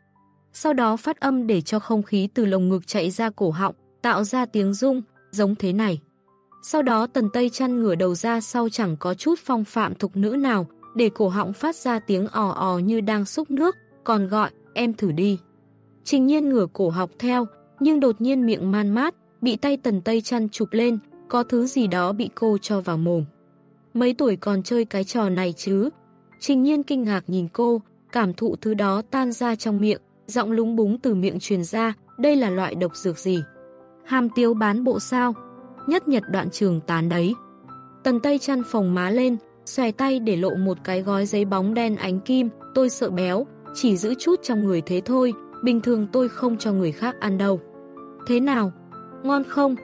Speaker 1: Sau đó phát âm để cho không khí từ lồng ngực chạy ra cổ họng, tạo ra tiếng rung, giống thế này. Sau đó tần tây chăn ngửa đầu ra sau chẳng có chút phong phạm thục nữ nào, để cổ họng phát ra tiếng ò ò như đang xúc nước, còn gọi, em thử đi. Trình nhiên ngửa cổ học theo, nhưng đột nhiên miệng man mát, bị tay tần tây chăn chụp lên, có thứ gì đó bị cô cho vào mồm. Mấy tuổi còn chơi cái trò này chứ? Trình nhiên kinh ngạc nhìn cô, cảm thụ thứ đó tan ra trong miệng, giọng lúng búng từ miệng truyền ra, đây là loại độc dược gì? Hàm tiêu bán bộ sao? Nhất nhật đoạn trường tán đấy. Tần Tây chăn phòng má lên, xòe tay để lộ một cái gói giấy bóng đen ánh kim, tôi sợ béo, chỉ giữ chút trong người thế thôi, bình thường tôi không cho người khác ăn đâu. Thế nào? Ngon không?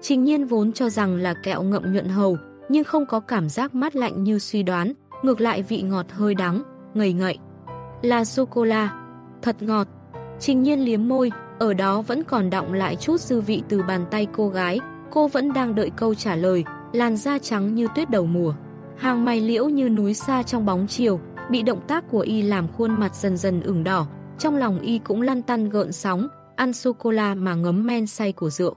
Speaker 1: Trình nhiên vốn cho rằng là kẹo ngậm nhuận hầu, nhưng không có cảm giác mát lạnh như suy đoán, ngược lại vị ngọt hơi đắng, ngầy ngậy. Là sô-cô-la, thật ngọt. Trình nhiên liếm môi, ở đó vẫn còn đọng lại chút dư vị từ bàn tay cô gái, cô vẫn đang đợi câu trả lời, làn da trắng như tuyết đầu mùa. Hàng mày liễu như núi xa trong bóng chiều, bị động tác của y làm khuôn mặt dần dần ửng đỏ, trong lòng y cũng lăn tăn gợn sóng, ăn sô-cô-la mà ngấm men say của rượu.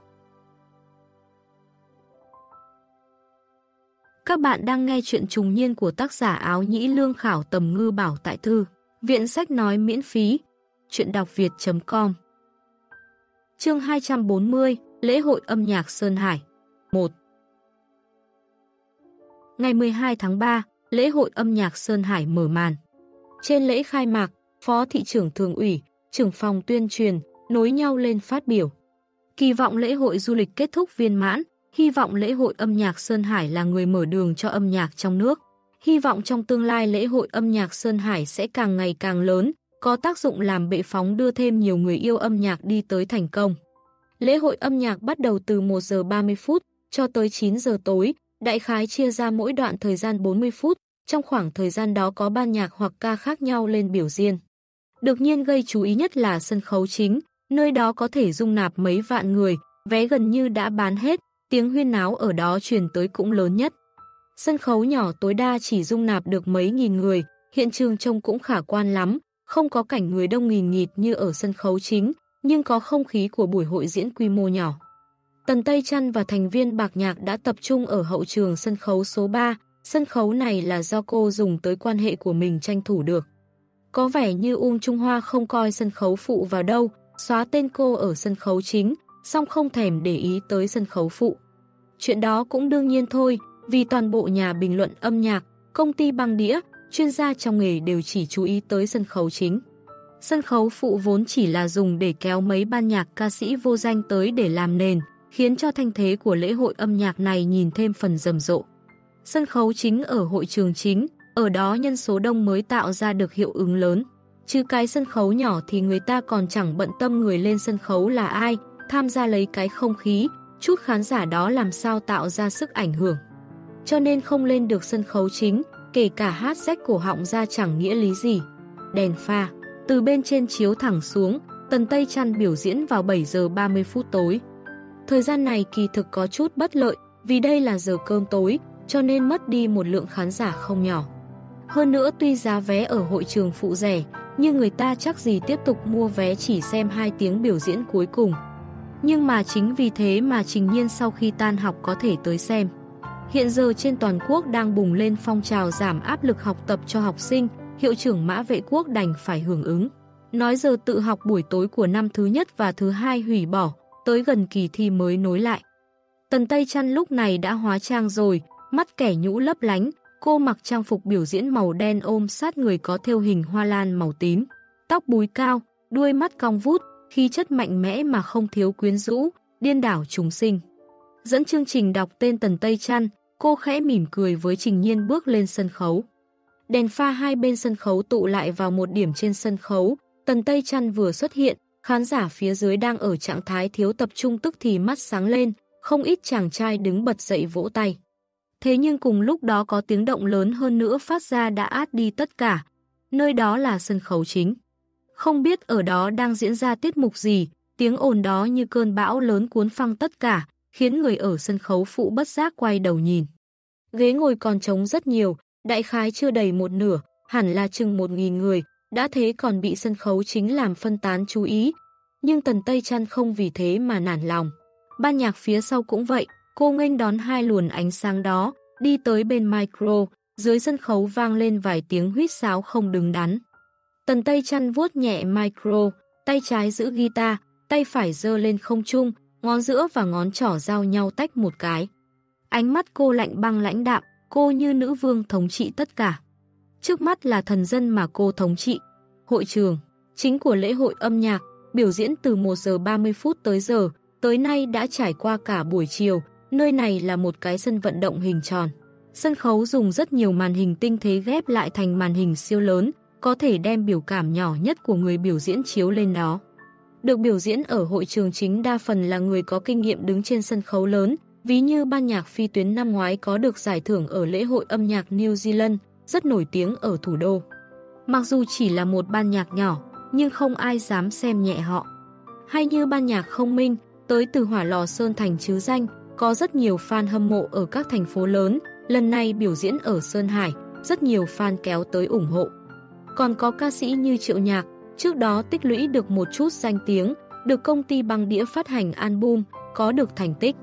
Speaker 1: Các bạn đang nghe chuyện trùng niên của tác giả áo nhĩ lương khảo tầm ngư bảo tại thư. Viện sách nói miễn phí. Chuyện đọc việt.com Chương 240 Lễ hội âm nhạc Sơn Hải 1 Ngày 12 tháng 3, lễ hội âm nhạc Sơn Hải mở màn. Trên lễ khai mạc, Phó thị trưởng thường ủy, trưởng phòng tuyên truyền, nối nhau lên phát biểu. Kỳ vọng lễ hội du lịch kết thúc viên mãn, hy vọng lễ hội âm nhạc Sơn Hải là người mở đường cho âm nhạc trong nước. Hy vọng trong tương lai lễ hội âm nhạc Sơn Hải sẽ càng ngày càng lớn, có tác dụng làm bệ phóng đưa thêm nhiều người yêu âm nhạc đi tới thành công. Lễ hội âm nhạc bắt đầu từ 1 giờ 30 phút cho tới 9 giờ tối, đại khái chia ra mỗi đoạn thời gian 40 phút, trong khoảng thời gian đó có ban nhạc hoặc ca khác nhau lên biểu diễn. Được nhiên gây chú ý nhất là sân khấu chính, nơi đó có thể dung nạp mấy vạn người, vé gần như đã bán hết, tiếng huyên náo ở đó truyền tới cũng lớn nhất. Sân khấu nhỏ tối đa chỉ dung nạp được mấy nghìn người, hiện trường trông cũng khả quan lắm, không có cảnh người đông nghìn nghịt như ở sân khấu chính, nhưng có không khí của buổi hội diễn quy mô nhỏ. Tần Tây Trăn và thành viên bạc nhạc đã tập trung ở hậu trường sân khấu số 3, sân khấu này là do cô dùng tới quan hệ của mình tranh thủ được. Có vẻ như Uông Trung Hoa không coi sân khấu phụ vào đâu, xóa tên cô ở sân khấu chính, song không thèm để ý tới sân khấu phụ. Chuyện đó cũng đương nhiên thôi, vì toàn bộ nhà bình luận âm nhạc, công ty băng đĩa, chuyên gia trong nghề đều chỉ chú ý tới sân khấu chính. Sân khấu phụ vốn chỉ là dùng để kéo mấy ban nhạc ca sĩ vô danh tới để làm nền, khiến cho thanh thế của lễ hội âm nhạc này nhìn thêm phần rầm rộ. Sân khấu chính ở hội trường chính, ở đó nhân số đông mới tạo ra được hiệu ứng lớn. Chứ cái sân khấu nhỏ thì người ta còn chẳng bận tâm người lên sân khấu là ai, tham gia lấy cái không khí, chút khán giả đó làm sao tạo ra sức ảnh hưởng. Cho nên không lên được sân khấu chính, kể cả hát rách cổ họng ra chẳng nghĩa lý gì. Đèn pha, từ bên trên chiếu thẳng xuống, Tần Tây Trăn biểu diễn vào 7 giờ 30 phút tối. Thời gian này kỳ thực có chút bất lợi, vì đây là giờ cơm tối, cho nên mất đi một lượng khán giả không nhỏ. Hơn nữa tuy giá vé ở hội trường phụ rẻ, nhưng người ta chắc gì tiếp tục mua vé chỉ xem 2 tiếng biểu diễn cuối cùng. Nhưng mà chính vì thế mà Trình Nhiên sau khi tan học có thể tới xem. Hiện giờ trên toàn quốc đang bùng lên phong trào giảm áp lực học tập cho học sinh, hiệu trưởng mã vệ quốc đành phải hưởng ứng. Nói giờ tự học buổi tối của năm thứ nhất và thứ hai hủy bỏ, tới gần kỳ thi mới nối lại. Tần Tây Trăn lúc này đã hóa trang rồi, mắt kẻ nhũ lấp lánh, cô mặc trang phục biểu diễn màu đen ôm sát người có thêu hình hoa lan màu tím. Tóc búi cao, đuôi mắt cong vút, Khi chất mạnh mẽ mà không thiếu quyến rũ, điên đảo chúng sinh. Dẫn chương trình đọc tên Tần Tây Trăn, cô khẽ mỉm cười với Trình Nhiên bước lên sân khấu. Đèn pha hai bên sân khấu tụ lại vào một điểm trên sân khấu, Tần Tây Trăn vừa xuất hiện, khán giả phía dưới đang ở trạng thái thiếu tập trung tức thì mắt sáng lên, không ít chàng trai đứng bật dậy vỗ tay. Thế nhưng cùng lúc đó có tiếng động lớn hơn nữa phát ra đã át đi tất cả, nơi đó là sân khấu chính. Không biết ở đó đang diễn ra tiết mục gì, tiếng ồn đó như cơn bão lớn cuốn phăng tất cả, khiến người ở sân khấu phụ bất giác quay đầu nhìn. Ghế ngồi còn trống rất nhiều, đại khái chưa đầy một nửa, hẳn là chừng một nghìn người, đã thế còn bị sân khấu chính làm phân tán chú ý. Nhưng Tần Tây Trăn không vì thế mà nản lòng. Ban nhạc phía sau cũng vậy, cô nghênh đón hai luồn ánh sáng đó, đi tới bên micro, dưới sân khấu vang lên vài tiếng huýt sáo không đứng đắn. Tần Tây chăn vuốt nhẹ micro, tay trái giữ guitar, tay phải dơ lên không trung, ngón giữa và ngón trỏ giao nhau tách một cái. Ánh mắt cô lạnh băng lãnh đạm, cô như nữ vương thống trị tất cả. Trước mắt là thần dân mà cô thống trị. Hội trường, chính của lễ hội âm nhạc, biểu diễn từ 1 giờ 30 phút tới giờ, tới nay đã trải qua cả buổi chiều, nơi này là một cái sân vận động hình tròn. Sân khấu dùng rất nhiều màn hình tinh thế ghép lại thành màn hình siêu lớn, có thể đem biểu cảm nhỏ nhất của người biểu diễn chiếu lên đó. Được biểu diễn ở hội trường chính đa phần là người có kinh nghiệm đứng trên sân khấu lớn, ví như ban nhạc phi tuyến năm ngoái có được giải thưởng ở lễ hội âm nhạc New Zealand, rất nổi tiếng ở thủ đô. Mặc dù chỉ là một ban nhạc nhỏ, nhưng không ai dám xem nhẹ họ. Hay như ban nhạc không minh, tới từ hỏa lò Sơn Thành chứ danh, có rất nhiều fan hâm mộ ở các thành phố lớn, lần này biểu diễn ở Sơn Hải, rất nhiều fan kéo tới ủng hộ. Còn có ca sĩ như Triệu Nhạc, trước đó tích lũy được một chút danh tiếng, được công ty băng đĩa phát hành album, có được thành tích.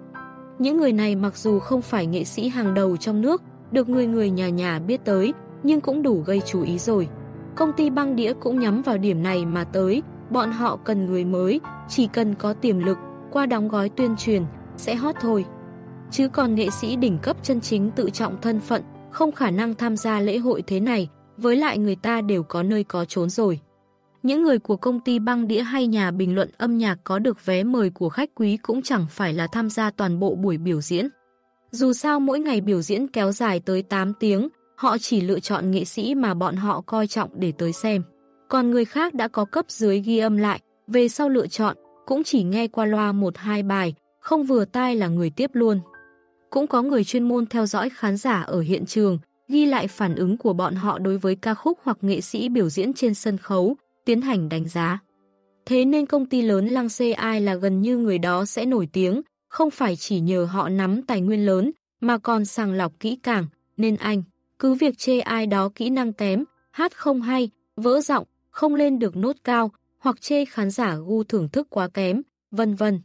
Speaker 1: Những người này mặc dù không phải nghệ sĩ hàng đầu trong nước, được người người nhà nhà biết tới, nhưng cũng đủ gây chú ý rồi. Công ty băng đĩa cũng nhắm vào điểm này mà tới, bọn họ cần người mới, chỉ cần có tiềm lực, qua đóng gói tuyên truyền, sẽ hot thôi. chứ còn nghệ sĩ đỉnh cấp chân chính tự trọng thân phận, không khả năng tham gia lễ hội thế này, với lại người ta đều có nơi có trốn rồi. Những người của công ty băng đĩa hay nhà bình luận âm nhạc có được vé mời của khách quý cũng chẳng phải là tham gia toàn bộ buổi biểu diễn. Dù sao mỗi ngày biểu diễn kéo dài tới 8 tiếng, họ chỉ lựa chọn nghệ sĩ mà bọn họ coi trọng để tới xem. Còn người khác đã có cấp dưới ghi âm lại, về sau lựa chọn, cũng chỉ nghe qua loa một hai bài, không vừa tai là người tiếp luôn. Cũng có người chuyên môn theo dõi khán giả ở hiện trường, ghi lại phản ứng của bọn họ đối với ca khúc hoặc nghệ sĩ biểu diễn trên sân khấu, tiến hành đánh giá. Thế nên công ty lớn lăng xê ai là gần như người đó sẽ nổi tiếng, không phải chỉ nhờ họ nắm tài nguyên lớn, mà còn sàng lọc kỹ càng, nên anh, cứ việc chê ai đó kỹ năng kém, hát không hay, vỡ giọng, không lên được nốt cao, hoặc chê khán giả gu thưởng thức quá kém, vân vân.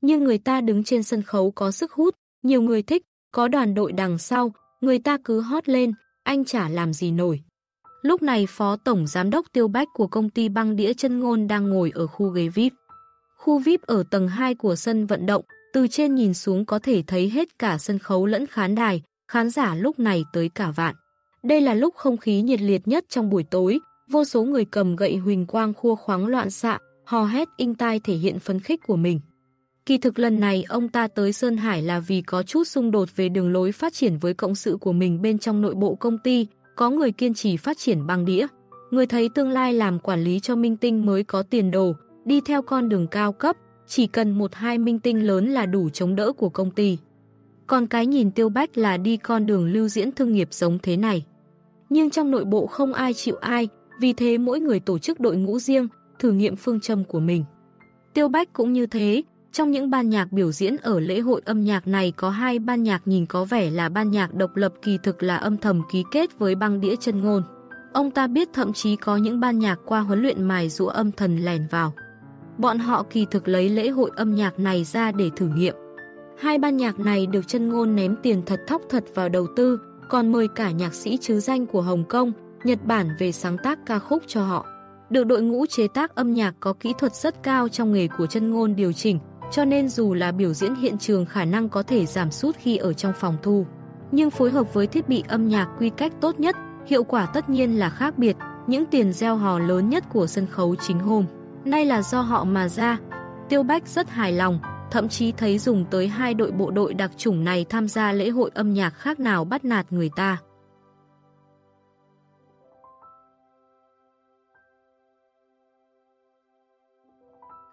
Speaker 1: Nhưng người ta đứng trên sân khấu có sức hút, nhiều người thích, có đoàn đội đằng sau, người ta cứ hót lên, anh chả làm gì nổi. Lúc này Phó Tổng Giám đốc Tiêu Bách của công ty băng đĩa chân ngôn đang ngồi ở khu ghế VIP. Khu VIP ở tầng 2 của sân vận động, từ trên nhìn xuống có thể thấy hết cả sân khấu lẫn khán đài, khán giả lúc này tới cả vạn. Đây là lúc không khí nhiệt liệt nhất trong buổi tối, vô số người cầm gậy huỳnh quang khua khoáng loạn xạ, hò hét inh tai thể hiện phấn khích của mình. Kỳ thực lần này ông ta tới Sơn Hải là vì có chút xung đột về đường lối phát triển với cộng sự của mình bên trong nội bộ công ty, có người kiên trì phát triển bằng đĩa. Người thấy tương lai làm quản lý cho minh tinh mới có tiền đồ, đi theo con đường cao cấp, chỉ cần một hai minh tinh lớn là đủ chống đỡ của công ty. Còn cái nhìn tiêu bách là đi con đường lưu diễn thương nghiệp giống thế này. Nhưng trong nội bộ không ai chịu ai, vì thế mỗi người tổ chức đội ngũ riêng, thử nghiệm phương châm của mình. Tiêu bách cũng như thế, trong những ban nhạc biểu diễn ở lễ hội âm nhạc này có hai ban nhạc nhìn có vẻ là ban nhạc độc lập kỳ thực là âm thầm ký kết với băng đĩa chân ngôn. Ông ta biết thậm chí có những ban nhạc qua huấn luyện mài dũa âm thần lèn vào. Bọn họ kỳ thực lấy lễ hội âm nhạc này ra để thử nghiệm. Hai ban nhạc này được chân ngôn ném tiền thật thóc thật vào đầu tư, còn mời cả nhạc sĩ chứ danh của Hồng Kông, Nhật Bản về sáng tác ca khúc cho họ. Được đội ngũ chế tác âm nhạc có kỹ thuật rất cao trong nghề của chân ngôn điều chỉnh, cho nên dù là biểu diễn hiện trường khả năng có thể giảm sút khi ở trong phòng thu. Nhưng phối hợp với thiết bị âm nhạc quy cách tốt nhất, hiệu quả tất nhiên là khác biệt, những tiền gieo hò lớn nhất của sân khấu chính hôm. Nay là do họ mà ra. Tiêu Bách rất hài lòng, thậm chí thấy dùng tới hai đội bộ đội đặc chủng này tham gia lễ hội âm nhạc khác nào bắt nạt người ta.